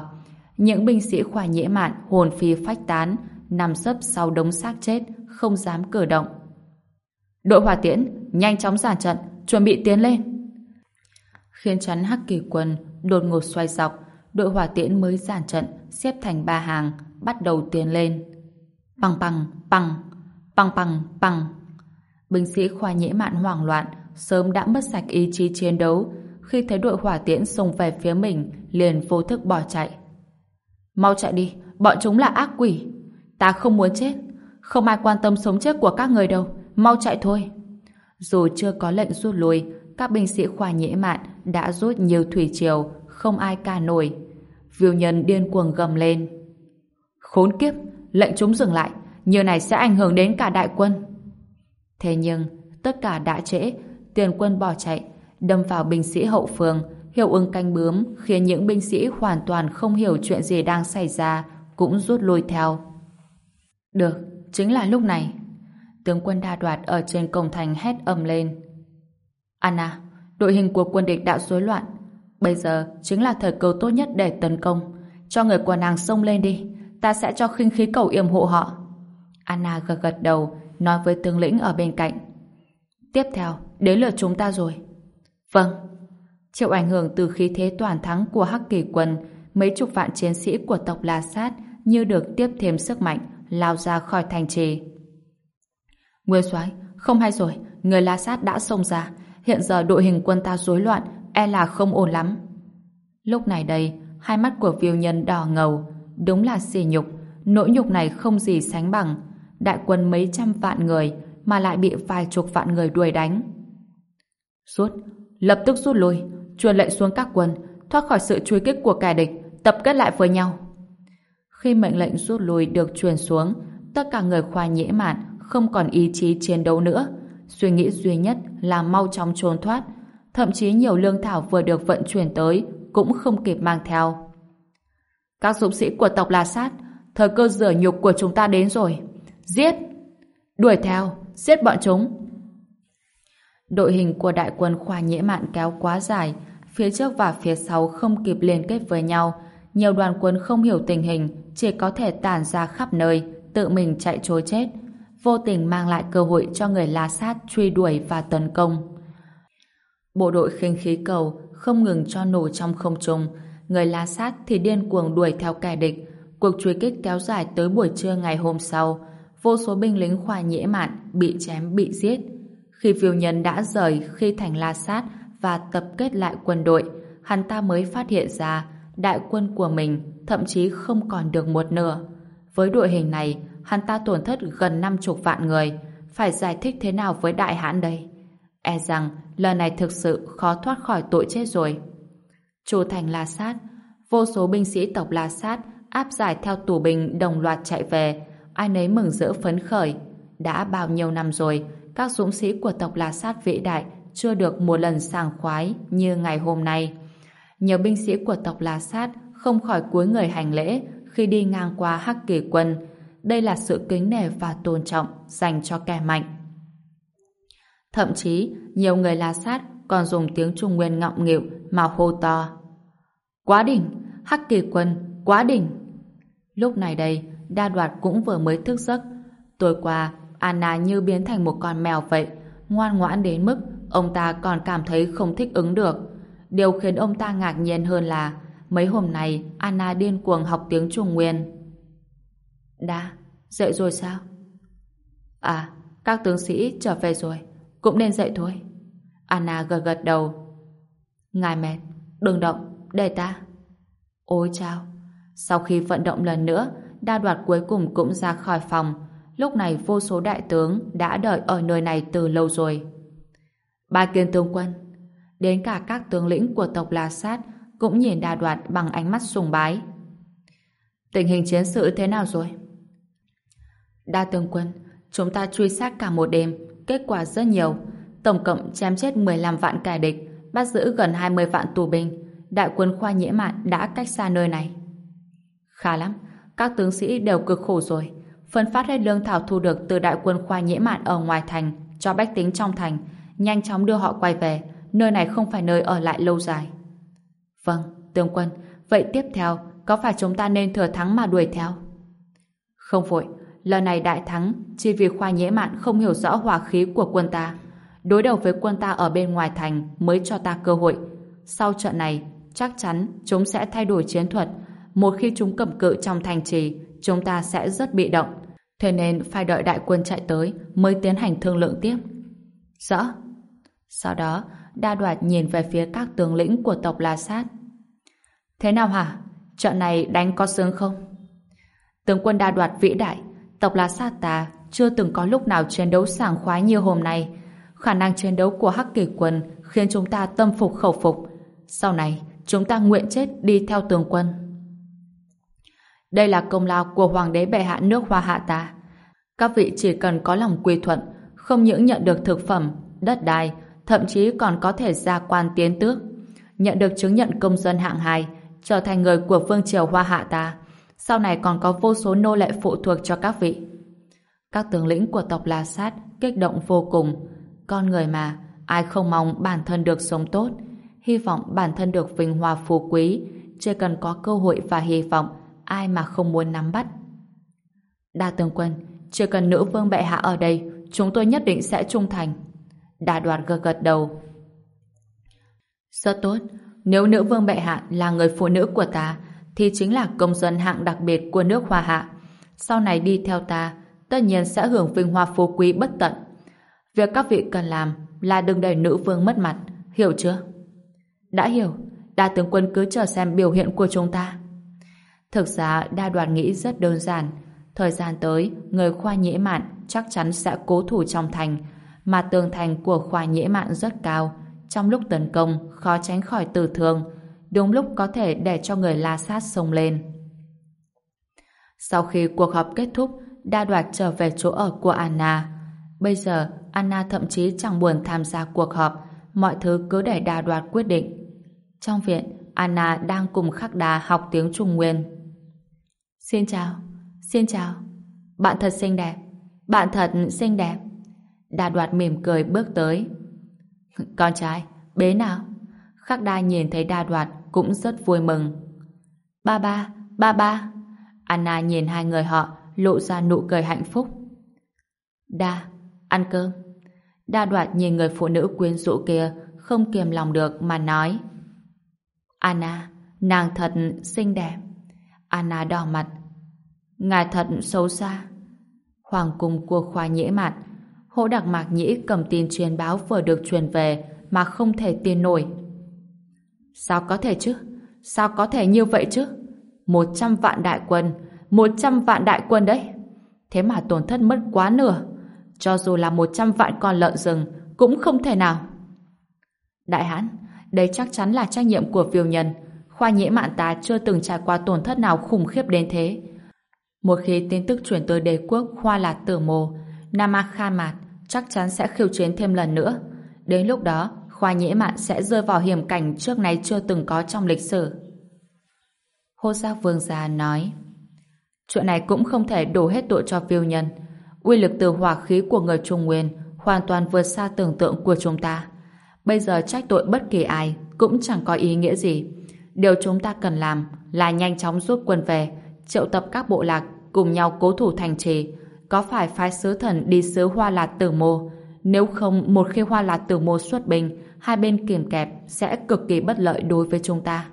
Những binh sĩ khoa nhễ mạn hồn phi phách tán, nằm sấp sau đống xác chết, không dám cử động. Đội hỏa tiễn, nhanh chóng giàn trận, chuẩn bị tiến lên. Khiến chắn hắc kỳ quân đột ngột xoay dọc, đội hỏa tiễn mới giàn trận, xếp thành ba hàng, bắt đầu tiến lên. Bằng bằng, bằng, bằng bằng, bằng. Binh sĩ khoa nhễ mạn hoảng loạn, sớm đã mất sạch ý chí chiến đấu. Khi thấy đội hỏa tiễn xông về phía mình, liền vô thức bỏ chạy. Mau chạy đi, bọn chúng là ác quỷ. Ta không muốn chết. Không ai quan tâm sống chết của các người đâu. Mau chạy thôi. Dù chưa có lệnh rút lui, các binh sĩ khoa nhễ mạn đã rút nhiều thủy triều, không ai ca nổi. Viêu nhân điên cuồng gầm lên. Khốn kiếp, lệnh chúng dừng lại, như này sẽ ảnh hưởng đến cả đại quân. Thế nhưng, tất cả đã trễ, tiền quân bỏ chạy, đâm vào binh sĩ hậu phương, hiệu ứng canh bướm khiến những binh sĩ hoàn toàn không hiểu chuyện gì đang xảy ra, cũng rút lui theo. Được, chính là lúc này. Tướng quân đa đoạt ở trên cổng thành hét ầm lên. Anna, đội hình của quân địch đã rối loạn. Bây giờ chính là thời cơ tốt nhất để tấn công. Cho người của nàng xông lên đi. Ta sẽ cho khinh khí cầu yểm hộ họ. Anna gật gật đầu, nói với tướng lĩnh ở bên cạnh. Tiếp theo, đến lượt chúng ta rồi. Vâng. Chịu ảnh hưởng từ khí thế toàn thắng của Hắc Kỳ quân, mấy chục vạn chiến sĩ của tộc La Sát như được tiếp thêm sức mạnh, lao ra khỏi thành trì. Nguyên soái, không hay rồi, người La Sát đã xông ra, hiện giờ đội hình quân ta rối loạn, e là không ổn lắm. Lúc này đây, hai mắt của viêu nhân đỏ ngầu, đúng là xỉ nhục, nỗi nhục này không gì sánh bằng. đại quân mấy trăm vạn người mà lại bị vài chục vạn người đuổi đánh. Rút, lập tức rút lui, truyền lệnh xuống các quân, thoát khỏi sự truy kích của kẻ địch, tập kết lại với nhau. Khi mệnh lệnh rút lui được truyền xuống, tất cả người khoa nhễ mạn không còn ý chí chiến đấu nữa. Suy nghĩ duy nhất là mau chóng trốn thoát. Thậm chí nhiều lương thảo vừa được vận chuyển tới cũng không kịp mang theo. Các dũng sĩ của tộc La Sát, thời cơ rửa nhục của chúng ta đến rồi. Giết! Đuổi theo, giết bọn chúng. Đội hình của đại quân khoa nhễ mạn kéo quá dài, phía trước và phía sau không kịp liên kết với nhau. Nhiều đoàn quân không hiểu tình hình, chỉ có thể tản ra khắp nơi, tự mình chạy trối chết, vô tình mang lại cơ hội cho người La Sát truy đuổi và tấn công. Bộ đội khinh khí cầu không ngừng cho nổ trong không trung, người La Sát thì điên cuồng đuổi theo kẻ địch. Cuộc truy kích kéo dài tới buổi trưa ngày hôm sau, vô số binh lính khoa nhễ mạn bị chém bị giết. Khi phiêu nhân đã rời khi thành La Sát và tập kết lại quân đội, hắn ta mới phát hiện ra đại quân của mình thậm chí không còn được một nửa. Với đội hình này, hắn ta tổn thất gần năm chục vạn người. Phải giải thích thế nào với đại hãn đây? E rằng lần này thực sự khó thoát khỏi tội chết rồi. Chủ thành La Sát, vô số binh sĩ tộc La Sát áp giải theo tù binh đồng loạt chạy về, ai nấy mừng rỡ phấn khởi. Đã bao nhiêu năm rồi, các dũng sĩ của tộc La Sát vĩ đại chưa được một lần sàng khoái như ngày hôm nay. Nhiều binh sĩ của tộc La Sát không khỏi cúi người hành lễ khi đi ngang qua Hắc Kỳ quân. Đây là sự kính nể và tôn trọng dành cho kẻ mạnh. Thậm chí, nhiều người La Sát còn dùng tiếng Trung Nguyên ngọng nghịu mà hô to. Quá đỉnh! Hắc Kỳ quân! Quá đỉnh! Lúc này đây, Đa Đoạt cũng vừa mới thức giấc. Tối qua, Anna như biến thành một con mèo vậy, ngoan ngoãn đến mức ông ta còn cảm thấy không thích ứng được. Điều khiến ông ta ngạc nhiên hơn là mấy hôm nay Anna điên cuồng học tiếng Trung Nguyên. Đã, dậy rồi sao? À, các tướng sĩ trở về rồi, cũng nên dậy thôi. Anna gật gật đầu. Ngài mệt, đừng động, để ta. Ôi chao! Sau khi vận động lần nữa, đa đoạt cuối cùng cũng ra khỏi phòng. Lúc này vô số đại tướng đã đợi ở nơi này từ lâu rồi. Ba kiên tướng quân, đến cả các tướng lĩnh của tộc La Sát cũng nhìn đa đoạt bằng ánh mắt sùng bái. Tình hình chiến sự thế nào rồi? Đa tướng quân, chúng ta truy sát cả một đêm, kết quả rất nhiều. Tổng cộng chém chết 15 vạn kẻ địch, bắt giữ gần 20 vạn tù binh. Đại quân khoa nhễ mạn đã cách xa nơi này. Khá lắm, các tướng sĩ đều cực khổ rồi. Phân phát hết lương thảo thu được từ đại quân khoa nhễ mạn ở ngoài thành cho bách tính trong thành, nhanh chóng đưa họ quay về. Nơi này không phải nơi ở lại lâu dài. Vâng, tướng quân, vậy tiếp theo có phải chúng ta nên thừa thắng mà đuổi theo? Không vội, lần này đại thắng chỉ vì khoa nhễ mạn không hiểu rõ hòa khí của quân ta. Đối đầu với quân ta ở bên ngoài thành mới cho ta cơ hội. Sau trận này, chắc chắn chúng sẽ thay đổi chiến thuật. Một khi chúng cầm cự trong thành trì, chúng ta sẽ rất bị động. Thế nên phải đợi đại quân chạy tới mới tiến hành thương lượng tiếp. Rõ. Sau đó, đa đoạt nhìn về phía các tướng lĩnh của tộc La Sát. Thế nào hả? Trận này đánh có sướng không? Tướng quân đa đoạt vĩ đại, tộc La Sát ta chưa từng có lúc nào chiến đấu sảng khoái như hôm nay. Khả năng chiến đấu của Hắc Kỳ quân khiến chúng ta tâm phục khẩu phục. Sau này, chúng ta nguyện chết đi theo tướng quân. Đây là công lao của Hoàng đế bệ hạ nước Hoa Hạ ta. Các vị chỉ cần có lòng quy thuận, không những nhận được thực phẩm, đất đai, thậm chí còn có thể gia quan tiến tước. Nhận được chứng nhận công dân hạng hai trở thành người của vương triều Hoa Hạ ta. Sau này còn có vô số nô lệ phụ thuộc cho các vị. Các tướng lĩnh của tộc La Sát kích động vô cùng. Con người mà, ai không mong bản thân được sống tốt, hy vọng bản thân được vinh hoa phú quý, chỉ cần có cơ hội và hy vọng, ai mà không muốn nắm bắt. Đa tướng quân, chỉ cần nữ vương bệ hạ ở đây, chúng tôi nhất định sẽ trung thành. Đa đoạt gật gật đầu. Rất tốt, nếu nữ vương bệ hạ là người phụ nữ của ta, thì chính là công dân hạng đặc biệt của nước Hoa Hạ. Sau này đi theo ta, tất nhiên sẽ hưởng vinh hoa phú quý bất tận. Việc các vị cần làm là đừng để nữ vương mất mặt, hiểu chưa? Đã hiểu, đa tướng quân cứ chờ xem biểu hiện của chúng ta. Thực ra đa đoàn nghĩ rất đơn giản, Thời gian tới, người khoa nhễ mạn chắc chắn sẽ cố thủ trong thành, mà tường thành của khoa nhễ mạn rất cao. Trong lúc tấn công, khó tránh khỏi tử thương, đúng lúc có thể để cho người la sát xông lên. Sau khi cuộc họp kết thúc, Đa Đoạt trở về chỗ ở của Anna. Bây giờ, Anna thậm chí chẳng buồn tham gia cuộc họp, mọi thứ cứ để Đa Đoạt quyết định. Trong viện, Anna đang cùng Khắc Đà học tiếng Trung Nguyên. Xin chào, xin chào. Bạn thật xinh đẹp, bạn thật xinh đẹp. Đa Đoạt mỉm cười bước tới. Con trai, bế nào. Khắc Đa nhìn thấy Đa Đoạt cũng rất vui mừng. Ba ba, ba ba. Anna nhìn hai người họ lộ ra nụ cười hạnh phúc. Đa, ăn cơm. Đa đoạt nhìn người phụ nữ quyến rũ kia không kiềm lòng được mà nói. Anna, nàng thật xinh đẹp. Anna đỏ mặt. Ngài thật xấu xa. Hoàng cung của khoa nhễ mặt. Hỗ đặc mạc nhĩ cầm tin truyền báo vừa được truyền về mà không thể tin nổi. Sao có thể chứ? Sao có thể như vậy chứ? Một trăm vạn đại quân, một trăm vạn đại quân đấy. Thế mà tổn thất mất quá nửa. Cho dù là một trăm vạn con lợn rừng, cũng không thể nào. Đại hãn, đây chắc chắn là trách nhiệm của phiêu nhân. Khoa nhĩ mạn ta chưa từng trải qua tổn thất nào khủng khiếp đến thế. Một khi tin tức chuyển tới đế quốc Hoa Lạt Tử Mồ, Nam A Khan Mạt chắc chắn sẽ khiêu chiến thêm lần nữa. Đến lúc đó, khoa nhễ mạn sẽ rơi vào hiểm cảnh trước nay chưa từng có trong lịch sử. Hô giác vương gia nói Chuyện này cũng không thể đổ hết tội cho phiêu nhân. Uy lực từ hỏa khí của người Trung Nguyên hoàn toàn vượt xa tưởng tượng của chúng ta. Bây giờ trách tội bất kỳ ai cũng chẳng có ý nghĩa gì. Điều chúng ta cần làm là nhanh chóng rút quân về, triệu tập các bộ lạc cùng nhau cố thủ thành trì. Có phải phái sứ thần đi sứ Hoa Lạt Tử Mô? Nếu không, một khi Hoa Lạt Tử Mô xuất binh, hai bên kiềm kẹp sẽ cực kỳ bất lợi đối với chúng ta.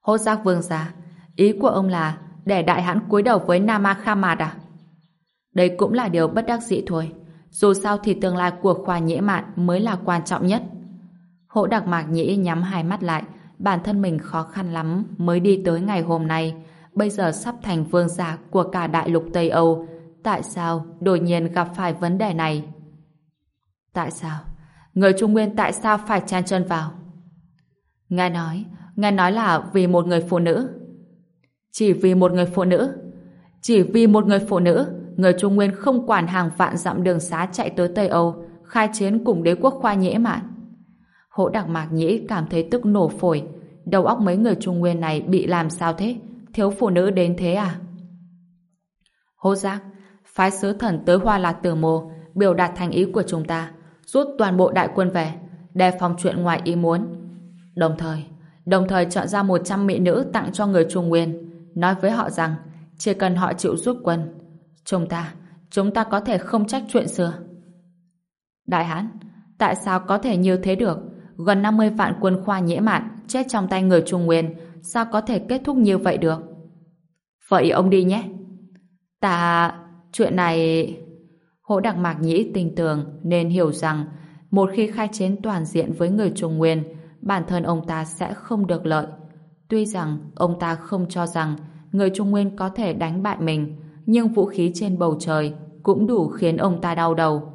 Hốt giác vương gia, ý của ông là để đại hãn cúi đầu với Nama Khamad à? Đây cũng là điều bất đắc dĩ thôi. Dù sao thì tương lai của khoa nhĩ mạn mới là quan trọng nhất. Hỗ đặc mạc nhĩ nhắm hai mắt lại, bản thân mình khó khăn lắm mới đi tới ngày hôm nay. Bây giờ sắp thành vương giả của cả đại lục Tây Âu. Tại sao đột nhiên gặp phải vấn đề này? Tại sao? Người Trung Nguyên tại sao phải chen chân vào? Nghe nói, nghe nói là vì một người phụ nữ. Chỉ vì một người phụ nữ. Chỉ vì một người phụ nữ, người Trung Nguyên không quản hàng vạn dặm đường xá chạy tới Tây Âu, khai chiến cùng đế quốc khoa nhễ mạn. Hỗ đặc mạc nhĩ cảm thấy tức nổ phổi. Đầu óc mấy người Trung Nguyên này bị làm sao thế? Thiếu phụ nữ đến thế à? Hô giác, phái sứ thần tới Hoa Lạc Tử Mô, biểu đạt thành ý của chúng ta, rút toàn bộ đại quân về, đề phòng chuyện ngoài ý muốn. Đồng thời, đồng thời chọn ra 100 mỹ nữ tặng cho người Trung Nguyên, nói với họ rằng chỉ cần họ chịu giúp quân, chúng ta, chúng ta có thể không trách chuyện xưa. Đại hán, tại sao có thể như thế được? Gần 50 vạn quân khoa nhễ mạn chết trong tay người Trung Nguyên, sao có thể kết thúc như vậy được? Vậy ông đi nhé. Ta... chuyện này... Hỗ Đặc Mạc Nhĩ tin tưởng nên hiểu rằng một khi khai chiến toàn diện với người Trung Nguyên, bản thân ông ta sẽ không được lợi. Tuy rằng ông ta không cho rằng người Trung Nguyên có thể đánh bại mình, nhưng vũ khí trên bầu trời cũng đủ khiến ông ta đau đầu.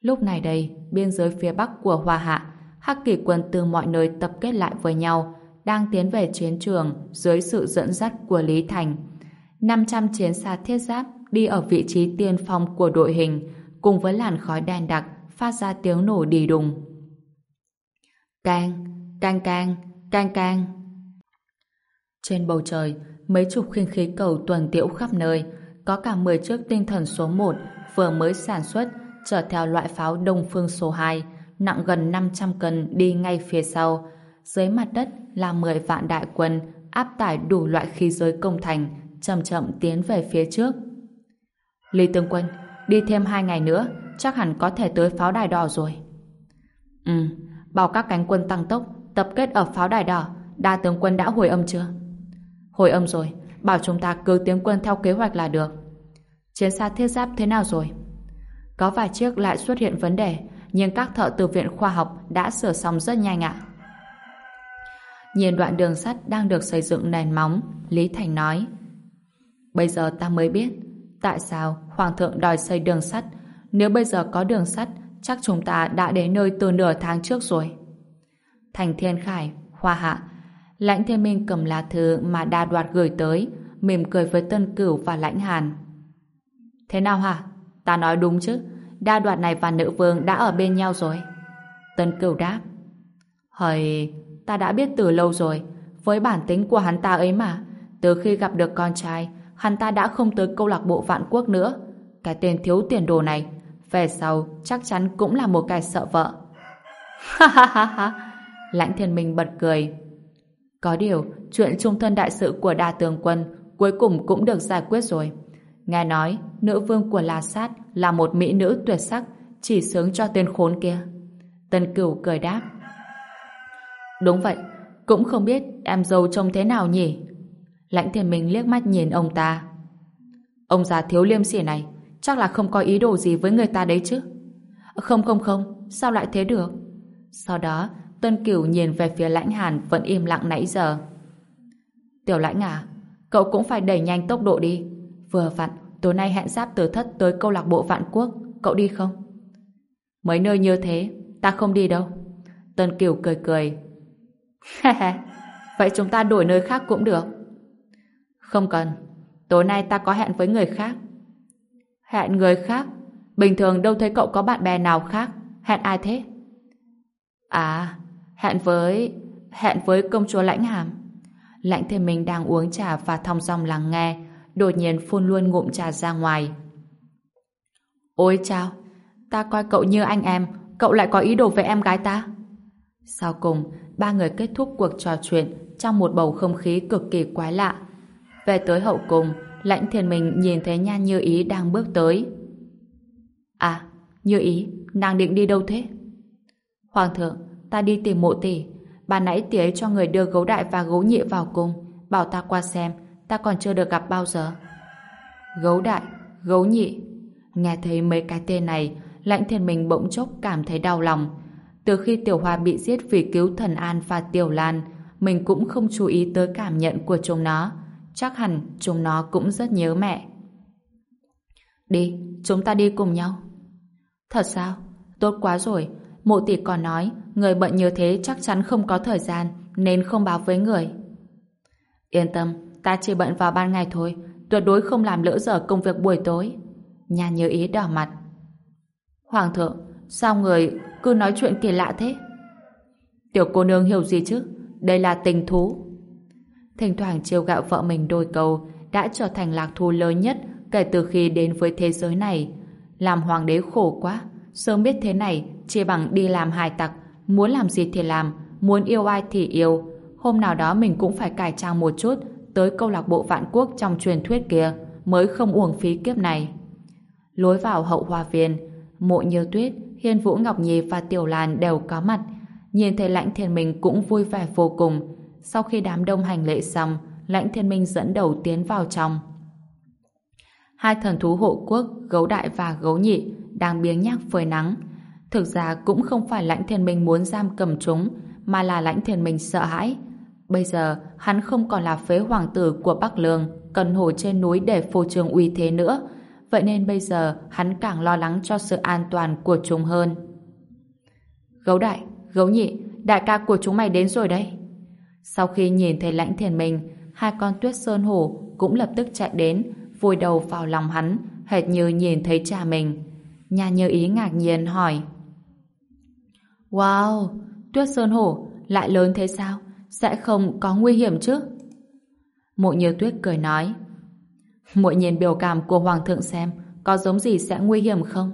Lúc này đây, biên giới phía bắc của Hoa Hạ, Hắc kỳ quân từ mọi nơi tập kết lại với nhau, đang tiến về chiến trường dưới sự dẫn dắt của Lý Thành. 500 chiến xa thiết giáp đi ở vị trí tiên phong của đội hình, cùng với làn khói đen đặc phát ra tiếng nổ đi đùng. Cang, cang cang, cang cang. Trên bầu trời, mấy chục khinh khí cầu tuần tiễu khắp nơi, có cả 10 chiếc tinh thần số 1 vừa mới sản xuất chở theo loại pháo Đông Phương số 2 nặng gần 500 cân đi ngay phía sau. Dưới mặt đất là 10 vạn đại quân áp tải đủ loại khí giới công thành chậm chậm tiến về phía trước. Lý Tướng Quân, đi thêm hai ngày nữa chắc hẳn có thể tới pháo đài đỏ rồi. Ừ, bảo các cánh quân tăng tốc tập kết ở pháo đài đỏ đa tướng quân đã hồi âm chưa? Hồi âm rồi, bảo chúng ta cứ tiến quân theo kế hoạch là được. Chiến xa thiết giáp thế nào rồi? Có vài chiếc lại xuất hiện vấn đề, nhưng các thợ từ viện khoa học đã sửa xong rất nhanh ạ. Nhìn đoạn đường sắt đang được xây dựng nền móng, Lý Thành nói. Bây giờ ta mới biết tại sao Hoàng thượng đòi xây đường sắt. Nếu bây giờ có đường sắt, chắc chúng ta đã đến nơi từ nửa tháng trước rồi. Thành Thiên Khải, Hoa Hạ, Lãnh Thiên Minh cầm lá thư mà đa đoạt gửi tới, mỉm cười với Tân Cửu và Lãnh Hàn. Thế nào hả? Ta nói đúng chứ? Đa đoạt này và nữ vương đã ở bên nhau rồi. Tân Cửu đáp. Hời, ta đã biết từ lâu rồi. Với bản tính của hắn ta ấy mà, từ khi gặp được con trai, hắn ta đã không tới câu lạc bộ vạn quốc nữa. Cái tên thiếu tiền đồ này, về sau chắc chắn cũng là một kẻ sợ vợ. Ha ha ha ha! Lãnh thiên minh bật cười. Có điều, chuyện trung thân đại sự của đa tướng quân cuối cùng cũng được giải quyết rồi. Nghe nói, nữ vương của La Sát là một mỹ nữ tuyệt sắc, chỉ sướng cho tên khốn kia. Tân Cửu cười đáp. Đúng vậy, cũng không biết em dâu trông thế nào nhỉ? Lãnh thiên minh liếc mắt nhìn ông ta. Ông già thiếu liêm sỉ này, chắc là không có ý đồ gì với người ta đấy chứ. Không không không, sao lại thế được? Sau đó, Tân Cửu nhìn về phía lãnh hàn vẫn im lặng nãy giờ. Tiểu lãnh à, cậu cũng phải đẩy nhanh tốc độ đi. Vừa vặn, tối nay hẹn giáp từ thất tới câu lạc bộ vạn quốc, cậu đi không? Mấy nơi như thế, ta không đi đâu. Tân Kiều cười cười. Vậy chúng ta đổi nơi khác cũng được. Không cần, tối nay ta có hẹn với người khác. Hẹn người khác? Bình thường đâu thấy cậu có bạn bè nào khác. Hẹn ai thế? À, hẹn với... hẹn với công chúa Lãnh Hàm. Lãnh thêm mình đang uống trà và thong dong lắng nghe, đột nhiên phun luôn ngụm trà ra ngoài. Ôi chao, ta coi cậu như anh em, cậu lại có ý đồ với em gái ta. Sau cùng, ba người kết thúc cuộc trò chuyện trong một bầu không khí cực kỳ quái lạ. Về tới hậu cùng, lãnh thiền mình nhìn thấy nhan như ý đang bước tới. À, như ý, nàng định đi đâu thế? Hoàng thượng, ta đi tìm mộ tỷ. Bà nãy tỷ ấy cho người đưa gấu đại và gấu nhị vào cùng, bảo ta qua xem, ta còn chưa được gặp bao giờ. Gấu đại, gấu nhị. Nghe thấy mấy cái tên này, lãnh thiên mình bỗng chốc cảm thấy đau lòng. Từ khi Tiểu Hoa bị giết vì cứu Thần An và Tiểu Lan, mình cũng không chú ý tới cảm nhận của chúng nó. Chắc hẳn chúng nó cũng rất nhớ mẹ. Đi, chúng ta đi cùng nhau. Thật sao? Tốt quá rồi. Mộ tỷ còn nói, người bận như thế chắc chắn không có thời gian, nên không báo với người. Yên tâm, ta chỉ bận vào ban ngày thôi, tuyệt đối không làm lỡ giờ công việc buổi tối. Nhà nhớ ý đỏ mặt. Hoàng thượng, sao người cứ nói chuyện kỳ lạ thế? Tiểu cô nương hiểu gì chứ? Đây là tình thú. Thỉnh thoảng chiêu gạo vợ mình đôi câu đã trở thành lạc thú lớn nhất kể từ khi đến với thế giới này. Làm hoàng đế khổ quá. Sớm biết thế này, chỉ bằng đi làm hài tặc. Muốn làm gì thì làm, muốn yêu ai thì yêu. Hôm nào đó mình cũng phải cải trang một chút tới câu lạc bộ vạn quốc trong truyền thuyết kia mới không uổng phí kiếp này. Lối vào hậu hoa viên, mộ như tuyết, hiên vũ ngọc nhi và tiểu lan đều có mặt. Nhìn thấy lãnh thiên mình cũng vui vẻ vô cùng. Sau khi đám đông hành lễ xong, lãnh thiên minh dẫn đầu tiến vào trong. Hai thần thú hộ quốc, gấu đại và gấu nhị, đang biếng nhác phơi nắng. Thực ra cũng không phải lãnh thiên minh muốn giam cầm chúng, mà là lãnh thiên minh sợ hãi. Bây giờ, hắn không còn là phế hoàng tử của Bắc Lương, cần hồ trên núi để phô trương uy thế nữa. Vậy nên bây giờ, hắn càng lo lắng cho sự an toàn của chúng hơn. Gấu đại, gấu nhị, đại ca của chúng mày đến rồi đấy. Sau khi nhìn thấy lãnh thiền mình, hai con tuyết sơn hổ cũng lập tức chạy đến, vùi đầu vào lòng hắn, hệt như nhìn thấy cha mình. Nhà như ý ngạc nhiên hỏi. Wow, tuyết sơn hổ, lại lớn thế sao? Sẽ không có nguy hiểm chứ? Mộ như tuyết cười nói. Muội nhìn biểu cảm của Hoàng thượng xem có giống gì sẽ nguy hiểm không?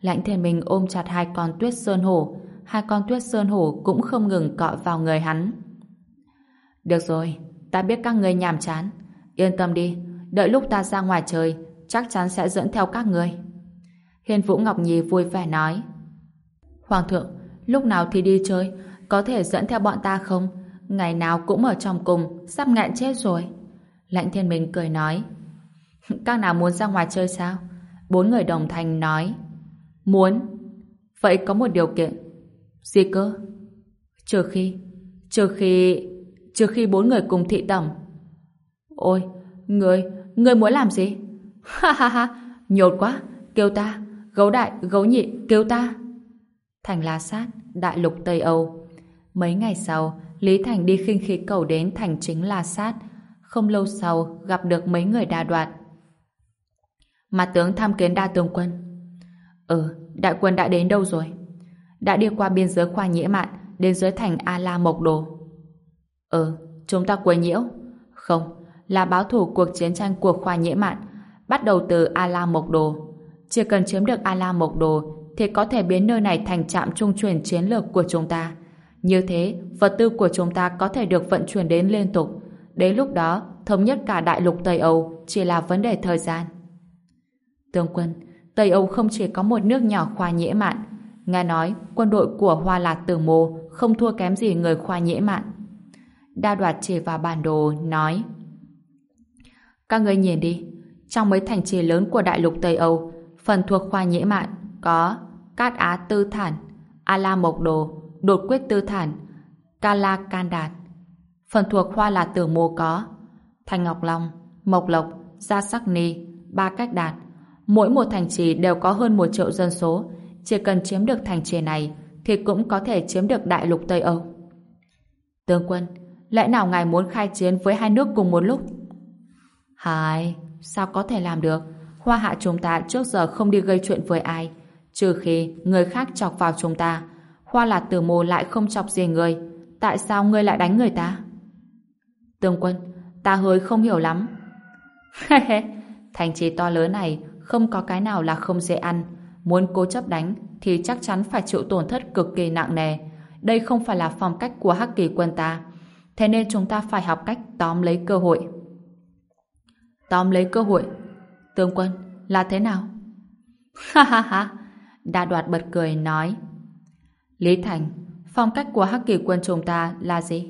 Lãnh thiên mình ôm chặt hai con tuyết sơn hổ, hai con tuyết sơn hổ cũng không ngừng cọ vào người hắn. Được rồi, ta biết các ngươi nhàm chán. Yên tâm đi, đợi lúc ta ra ngoài chơi, chắc chắn sẽ dẫn theo các ngươi hiền Vũ Ngọc Nhi vui vẻ nói. Hoàng thượng, lúc nào thì đi chơi, có thể dẫn theo bọn ta không? Ngày nào cũng ở trong cùng, sắp ngạn chết rồi. Lãnh thiên minh cười nói. Các nào muốn ra ngoài chơi sao? Bốn người đồng thanh nói. Muốn. Vậy có một điều kiện. Gì cơ? Trừ khi... Trừ khi... Trừ khi bốn người cùng thị tẩm. Ôi, người... Ngươi muốn làm gì? Ha ha ha, nhột quá, kêu ta, gấu đại, gấu nhị, kêu ta. Thành La Sát, đại lục Tây Âu. Mấy ngày sau, Lý Thành đi khinh khí cầu đến thành chính La Sát. Không lâu sau, gặp được mấy người đa đoạt. Mặt tướng tham kiến đa tướng quân. Ừ, đại quân đã đến đâu rồi? Đã đi qua biên giới khoa nhĩa mạn, đến dưới thành A-La Mộc Đồ. Ừ, chúng ta quấy nhiễu. Không, là báo thủ cuộc chiến tranh của khoa nhễ mạn, bắt đầu từ ala Mộc Đồ. Chỉ cần chiếm được ala Mộc Đồ thì có thể biến nơi này thành trạm trung chuyển chiến lược của chúng ta. Như thế, vật tư của chúng ta có thể được vận chuyển đến liên tục. Đến lúc đó, thống nhất cả đại lục Tây Âu chỉ là vấn đề thời gian. Tướng quân, Tây Âu không chỉ có một nước nhỏ khoa nhễ mạn. Nghe nói, quân đội của Hoa Lạc Tử Mô không thua kém gì người khoa nhễ mạn. Đa đoạt chỉ vào bản đồ, nói Các người nhìn đi, trong mấy thành trì lớn của đại lục Tây Âu, phần thuộc khoa nhễ mạn có Cát Á Tư Thản, A La Mộc Đồ, Đột Quyết Tư Thản, Ca La Can Đạt. Phần thuộc khoa là Tử Mô có thành Ngọc Long, Mộc Lộc, Gia Sắc Ni, Ba Cách Đạt. Mỗi một thành trì đều có hơn một triệu dân số. Chỉ cần chiếm được thành trì này thì cũng có thể chiếm được đại lục Tây Âu. Tướng quân, lẽ nào ngài muốn khai chiến với hai nước cùng một lúc? Hai, sao có thể làm được? Hoa hạ chúng ta trước giờ không đi gây chuyện với ai, trừ khi người khác chọc vào chúng ta. Hoa là tử mồ lại không chọc gì người. Tại sao ngươi lại đánh người ta? Tương quân, ta hơi không hiểu lắm. Thành trì to lớn này không có cái nào là không dễ ăn. Muốn cố chấp đánh thì chắc chắn phải chịu tổn thất cực kỳ nặng nề. Đây không phải là phong cách của Hắc Kỳ quân ta. Thế nên chúng ta phải học cách tóm lấy cơ hội. Tóm lấy cơ hội? Tương quân, là thế nào? Ha ha ha! Đa đoạt bật cười nói Lý Thành, phong cách của Hắc Kỳ quân chúng ta là gì?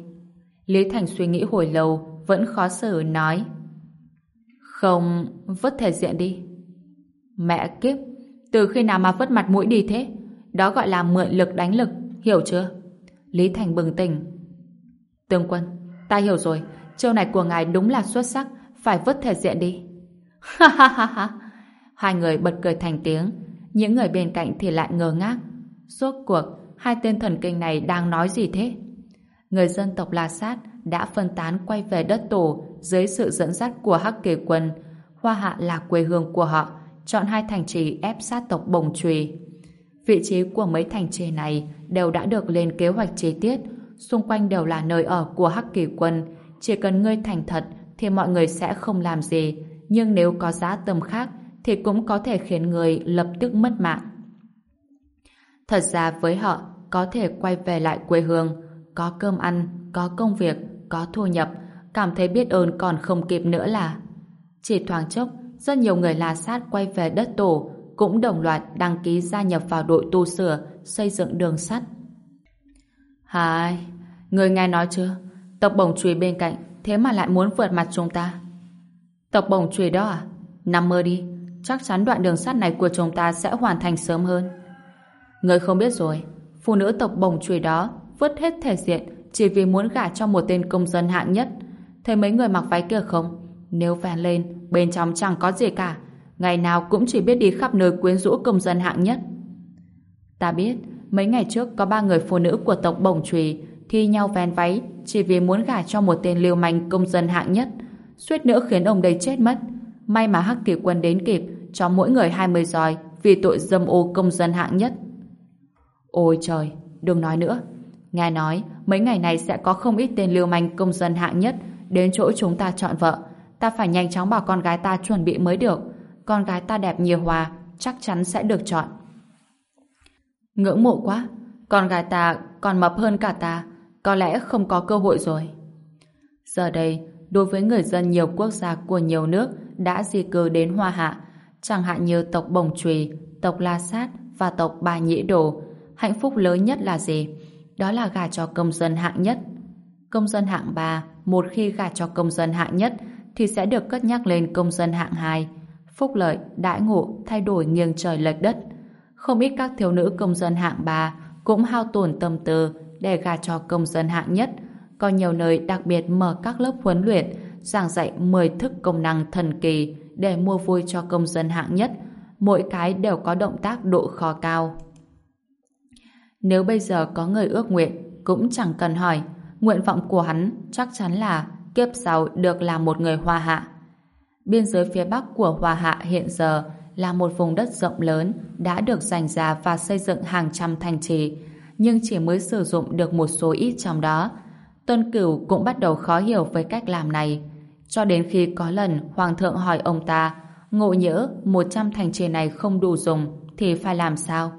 Lý Thành suy nghĩ hồi lâu, vẫn khó xử nói. Không, vứt thể diện đi. Mẹ kiếp, từ khi nào mà vứt mặt mũi đi thế? Đó gọi là mượn lực đánh lực, hiểu chưa? Lý Thành bừng tỉnh tương quân, ta hiểu rồi, chiêu này của ngài đúng là xuất sắc, phải vứt thể diện đi. Ha ha ha ha! Hai người bật cười thành tiếng, những người bên cạnh thì lại ngơ ngác. Suốt cuộc, hai tên thần kinh này đang nói gì thế? Người dân tộc La Sát đã phân tán quay về đất tổ dưới sự dẫn dắt của Hắc Kỳ quân. Hoa Hạ là quê hương của họ, chọn hai thành trì ép sát tộc Bồng Trùy. Vị trí của mấy thành trì này đều đã được lên kế hoạch chi tiết, xung quanh đều là nơi ở của Hắc Kỳ quân. Chỉ cần ngươi thành thật thì mọi người sẽ không làm gì, nhưng nếu có giá tâm khác thì cũng có thể khiến người lập tức mất mạng. Thật ra với họ, có thể quay về lại quê hương, có cơm ăn, có công việc, có thu nhập, cảm thấy biết ơn còn không kịp nữa là. Chỉ thoáng chốc, rất nhiều người La Sát quay về đất tổ, cũng đồng loạt đăng ký gia nhập vào đội tu sửa, xây dựng đường sắt. Hai, người nghe nói chưa? Tộc bổng chùy bên cạnh, thế mà lại muốn vượt mặt chúng ta. Tộc bổng chùy đó à? Nằm mơ đi, chắc chắn đoạn đường sắt này của chúng ta sẽ hoàn thành sớm hơn. Người không biết rồi, phụ nữ tộc bồng chùy đó vứt hết thể diện chỉ vì muốn gả cho một tên công dân hạng nhất. Thấy mấy người mặc váy kia không? Nếu vén lên, bên trong chẳng có gì cả. Ngày nào cũng chỉ biết đi khắp nơi quyến rũ công dân hạng nhất. Ta biết, mấy ngày trước có ba người phụ nữ của tộc bồng Trùy thi nhau ven váy chỉ vì muốn gả cho một tên liêu manh công dân hạng nhất. Suýt nữa khiến ông đây chết mất. May mà Hắc Kỳ Quân đến kịp cho mỗi người 20 roi vì tội dâm ô công dân hạng nhất. Ôi trời, đừng nói nữa. Nghe nói, mấy ngày này sẽ có không ít tên lưu manh công dân hạng nhất đến chỗ chúng ta chọn vợ. Ta phải nhanh chóng bảo con gái ta chuẩn bị mới được. Con gái ta đẹp nhiều hòa, chắc chắn sẽ được chọn. Ngưỡng mộ quá, con gái ta còn mập hơn cả ta, có lẽ không có cơ hội rồi. Giờ đây, đối với người dân nhiều quốc gia của nhiều nước đã di cư đến Hoa Hạ, chẳng hạn như tộc Bồng Trùy, tộc La Sát và tộc Bà Nhĩ Đồ, hạnh phúc lớn nhất là gì? Đó là gả cho công dân hạng nhất. Công dân hạng 3, một khi gả cho công dân hạng nhất thì sẽ được cất nhắc lên công dân hạng 2. Phúc lợi, đãi ngộ thay đổi nghiêng trời lệch đất. Không ít các thiếu nữ công dân hạng 3 cũng hao tổn tâm tư để gả cho công dân hạng nhất. Có nhiều nơi đặc biệt mở các lớp huấn luyện giảng dạy 10 thức công năng thần kỳ để mua vui cho công dân hạng nhất, mỗi cái đều có động tác độ khó cao. Nếu bây giờ có người ước nguyện, cũng chẳng cần hỏi, nguyện vọng của hắn chắc chắn là kiếp sau được làm một người hoa hạ. Biên giới phía bắc của Hoa Hạ hiện giờ là một vùng đất rộng lớn đã được dành ra và xây dựng hàng trăm thành trì, nhưng chỉ mới sử dụng được một số ít trong đó. Tôn Cửu cũng bắt đầu khó hiểu với cách làm này. Cho đến khi có lần Hoàng thượng hỏi ông ta ngộ nhỡ 100 thành trì này không đủ dùng thì phải làm sao?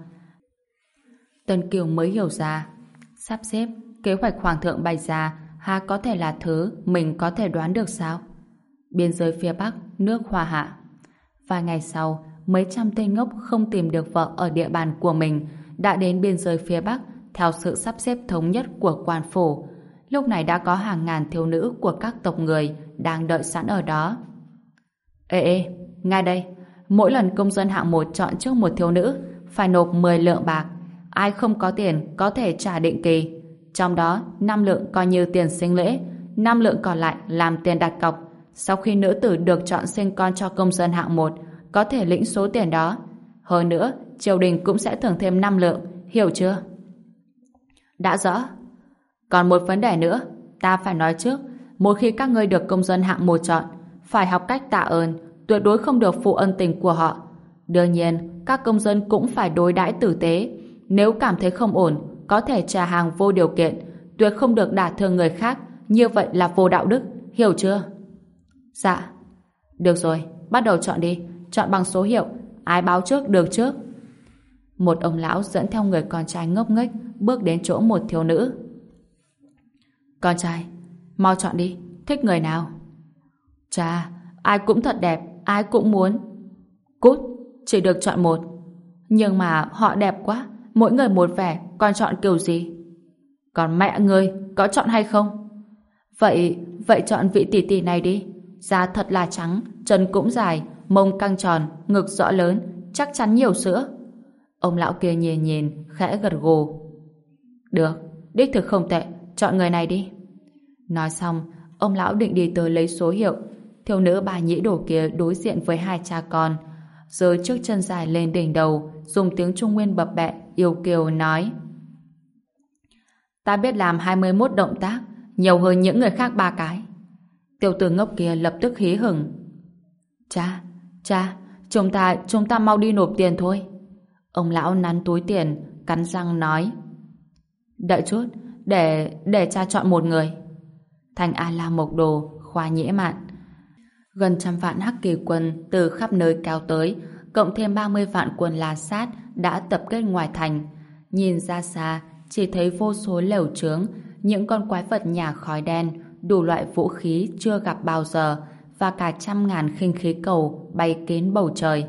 Tuân Kiều mới hiểu ra sắp xếp kế hoạch Hoàng thượng bày ra ha có thể là thứ mình có thể đoán được sao? Biên giới phía Bắc, nước Hoa Hạ. Vài ngày sau, mấy trăm tên ngốc không tìm được vợ ở địa bàn của mình đã đến biên giới phía Bắc theo sự sắp xếp thống nhất của quan phủ. Lúc này đã có hàng ngàn thiếu nữ của các tộc người đang đợi sẵn ở đó. Ê ê, ngay đây, mỗi lần công dân hạng một chọn trước một thiếu nữ phải nộp 10 lượng bạc. Ai không có tiền có thể trả định kỳ. Trong đó, 5 lượng coi như tiền sinh lễ, 5 lượng còn lại làm tiền đặt cọc. Sau khi nữ tử được chọn sinh con cho công dân hạng một, có thể lĩnh số tiền đó. Hơn nữa, triều đình cũng sẽ thưởng thêm 5 lượng, hiểu chưa? Đã rõ. Còn một vấn đề nữa, ta phải nói trước, mỗi khi các ngươi được công dân hạng một chọn, phải học cách tạ ơn, tuyệt đối không được phụ ân tình của họ. Đương nhiên, các công dân cũng phải đối đãi tử tế. Nếu cảm thấy không ổn, có thể trả hàng vô điều kiện, tuyệt không được đả thương người khác, như vậy là vô đạo đức, hiểu chưa? Dạ. Được rồi, bắt đầu chọn đi, chọn bằng số hiệu, ai báo trước được trước. Một ông lão dẫn theo người con trai ngốc nghếch bước đến chỗ một thiếu nữ. Con trai, mau chọn đi, thích người nào? Chà, ai cũng thật đẹp, ai cũng muốn. Cút, chỉ được chọn một. Nhưng mà họ đẹp quá, mỗi người một vẻ, con chọn kiểu gì? Còn mẹ ngươi, có chọn hay không? Vậy, vậy chọn vị tỷ tỷ này đi. Da thật là trắng, chân cũng dài, mông căng tròn, ngực rõ lớn, chắc chắn nhiều sữa. Ông lão kia nhìn nhìn, khẽ gật gù. Được, đích thực không tệ, chọn người này đi. Nói xong, ông lão định đi tới lấy số hiệu. Thiếu nữ bà nhĩ đổ kia đối diện với hai cha con. Rồi trước chân dài lên đỉnh đầu, dùng tiếng Trung Nguyên bập bẹ, yêu kiều nói. Ta biết làm 21 động tác, nhiều hơn những người khác ba cái. Tiểu tử ngốc kia lập tức hí hửng. Cha, cha, chúng ta, chúng ta mau đi nộp tiền thôi. Ông lão nắn túi tiền, cắn răng nói. Đợi chút, để, để cha chọn một người. Thành A La Mộc Đồ, khoa nhễ mạn. Gần trăm vạn hắc kỳ quân từ khắp nơi kéo tới, cộng thêm 30 vạn quân La Sát đã tập kết ngoài thành. Nhìn ra xa, chỉ thấy vô số lều trướng, những con quái vật nhà khói đen, đủ loại vũ khí chưa gặp bao giờ và cả trăm ngàn khinh khí cầu bay kín bầu trời.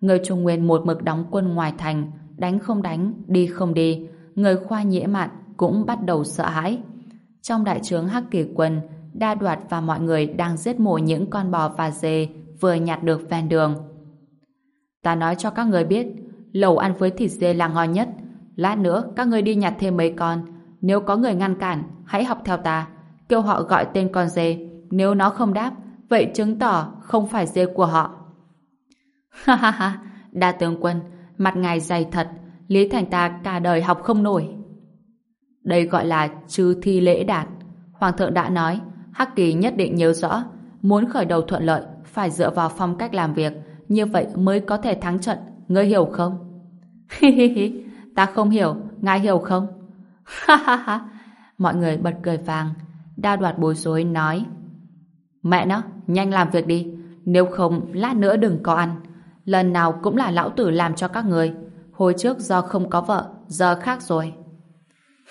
Người Trung Nguyên một mực đóng quân ngoài thành, đánh không đánh, đi không đi, người khoa nhễ mạn cũng bắt đầu sợ hãi. Trong đại trướng Hắc Kỳ quân, Đa Đoạt và mọi người đang giết mổ những con bò và dê vừa nhặt được ven đường. Ta nói cho các người biết, lẩu ăn với thịt dê là ngon nhất. Lát nữa các người đi nhặt thêm mấy con. Nếu có người ngăn cản, hãy học theo ta kêu họ gọi tên con dê. Nếu nó không đáp, vậy chứng tỏ không phải dê của họ. Ha ha ha, đa tướng quân, mặt ngài dày thật, Lý Thành ta cả đời học không nổi. Đây gọi là chư thi lễ đạt. Hoàng thượng đã nói, Hắc Kỳ nhất định nhớ rõ, muốn khởi đầu thuận lợi, phải dựa vào phong cách làm việc, như vậy mới có thể thắng trận, ngươi hiểu không? Hi hi hi, ta không hiểu, ngài hiểu không? Ha ha ha, mọi người bật cười vàng, đa đoạt bối rối nói Mẹ nó, nhanh làm việc đi Nếu không, lát nữa đừng có ăn. Lần nào cũng là lão tử làm cho các người. Hồi trước do không có vợ Giờ khác rồi.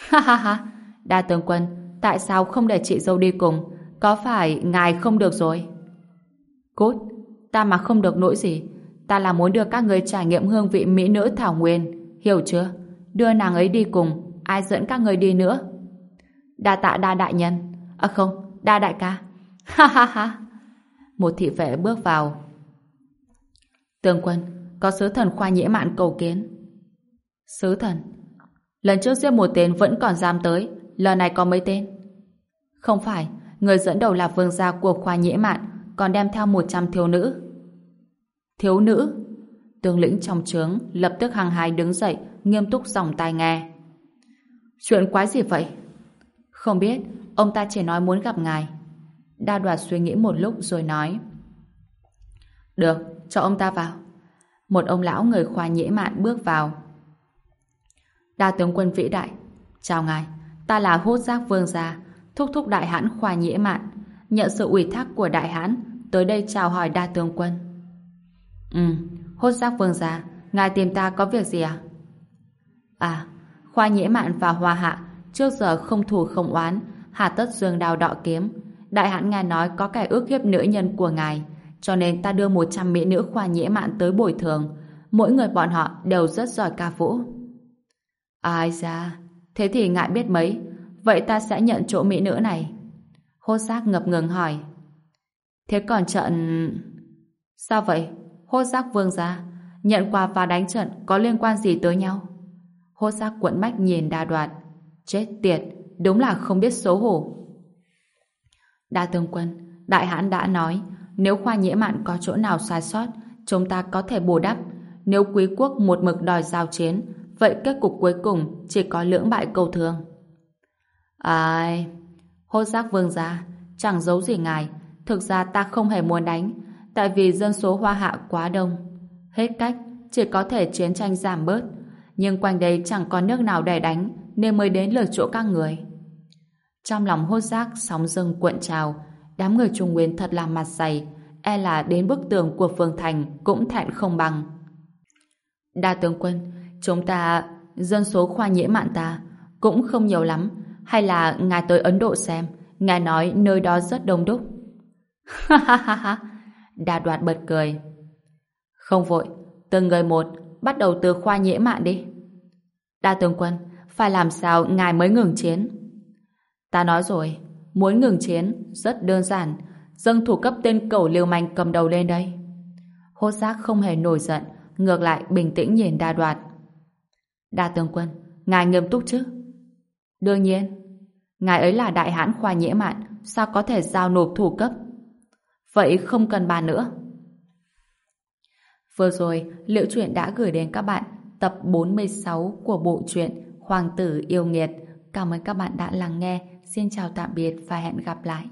Ha ha ha, đa tướng quân Tại sao không để chị dâu đi cùng? Có phải ngài không được rồi? Cút Ta mà không được nỗi gì. Ta là muốn đưa các người trải nghiệm hương vị mỹ nữ Thảo Nguyên. Hiểu chưa? Đưa nàng ấy đi cùng Ai dẫn các người đi nữa? Đa tạ đa đại nhân. À không, đa đại ca. Ha ha ha. Một thị vệ bước vào. tương quân, có sứ thần khoa nhễ mạn cầu kiến. Sứ thần? Lần trước giết một tên vẫn còn dám tới, lần này có mấy tên? Không phải, người dẫn đầu là vương gia của khoa nhễ mạn, còn đem theo 100 thiếu nữ. Thiếu nữ? Tướng lĩnh trong trướng lập tức hàng hai đứng dậy, nghiêm túc dòng tai nghe. Chuyện quái gì vậy? Không biết, ông ta chỉ nói muốn gặp ngài. Đa đoạt suy nghĩ một lúc rồi nói. Được, cho ông ta vào. Một ông lão người khoa nhễ mạn bước vào. Đa tướng quân vĩ đại. Chào ngài, ta là hốt giác vương gia, thúc thúc đại hãn khoa nhễ mạn. Nhận sự ủy thác của đại hãn, tới đây chào hỏi đa tướng quân. Ừ, hốt giác vương gia, ngài tìm ta có việc gì à? À, khoa nhễ mạn và hoa hạ trước giờ không thù không oán, hà tất dương đào đọ kiếm. Đại hãn ngài nói có kẻ ước hiếp nữ nhân của ngài, cho nên ta đưa 100 mỹ nữ khoa nhễ mạn tới bồi thường. Mỗi người bọn họ đều rất giỏi ca vũ. Ai ra, thế thì ngại biết mấy, vậy ta sẽ nhận chỗ mỹ nữ này. Hốt giác ngập ngừng hỏi. Thế còn trận... Sao vậy? Hốt giác vương ra, nhận quà và đánh trận có liên quan gì tới nhau? Hốt giác quận bách nhìn đa đoạt. Chết tiệt, đúng là không biết xấu hổ. Đa tướng quân, đại hãn đã nói nếu khoa nhễ mạn có chỗ nào sai sót, chúng ta có thể bù đắp. Nếu quý quốc một mực đòi giao chiến, vậy kết cục cuối cùng chỉ có lưỡng bại cầu thương. Ai... Hốt giác vương gia, chẳng giấu gì ngài, thực ra ta không hề muốn đánh, tại vì dân số hoa hạ quá đông. Hết cách, chỉ có thể chiến tranh giảm bớt, nhưng quanh đây chẳng có nước nào để đánh, nên mới đến lượt chỗ các người. Trong lòng hốt giác sóng dâng cuộn trào, đám người Trung Nguyên thật là mặt dày, e là đến bức tường của Phương Thành cũng thẹn không bằng. Đa tướng quân, chúng ta, dân số khoa nhiễm mạn ta, cũng không nhiều lắm, hay là ngài tới Ấn Độ xem, ngài nói nơi đó rất đông đúc. Ha ha ha ha, đa đoạt bật cười. Không vội, từng người một, bắt đầu từ khoa nhiễm mạn đi. Đa tướng quân, phải làm sao ngài mới ngừng chiến? Ta nói rồi, Muốn ngừng chiến, rất đơn giản. Dâng thủ cấp tên cẩu liều manh cầm đầu lên đây. Hốt giác không hề nổi giận, ngược lại bình tĩnh nhìn đa đoạt. Đa tướng quân, ngài nghiêm túc chứ? Đương nhiên. Ngài ấy là đại hãn khoa nhễ mạn, sao có thể giao nộp thủ cấp? Vậy không cần bàn nữa. Vừa rồi, Liệu chuyện đã gửi đến các bạn tập 46 của bộ truyện Hoàng tử yêu nghiệt. Cảm ơn các bạn đã lắng nghe. Xin chào tạm biệt và hẹn gặp lại.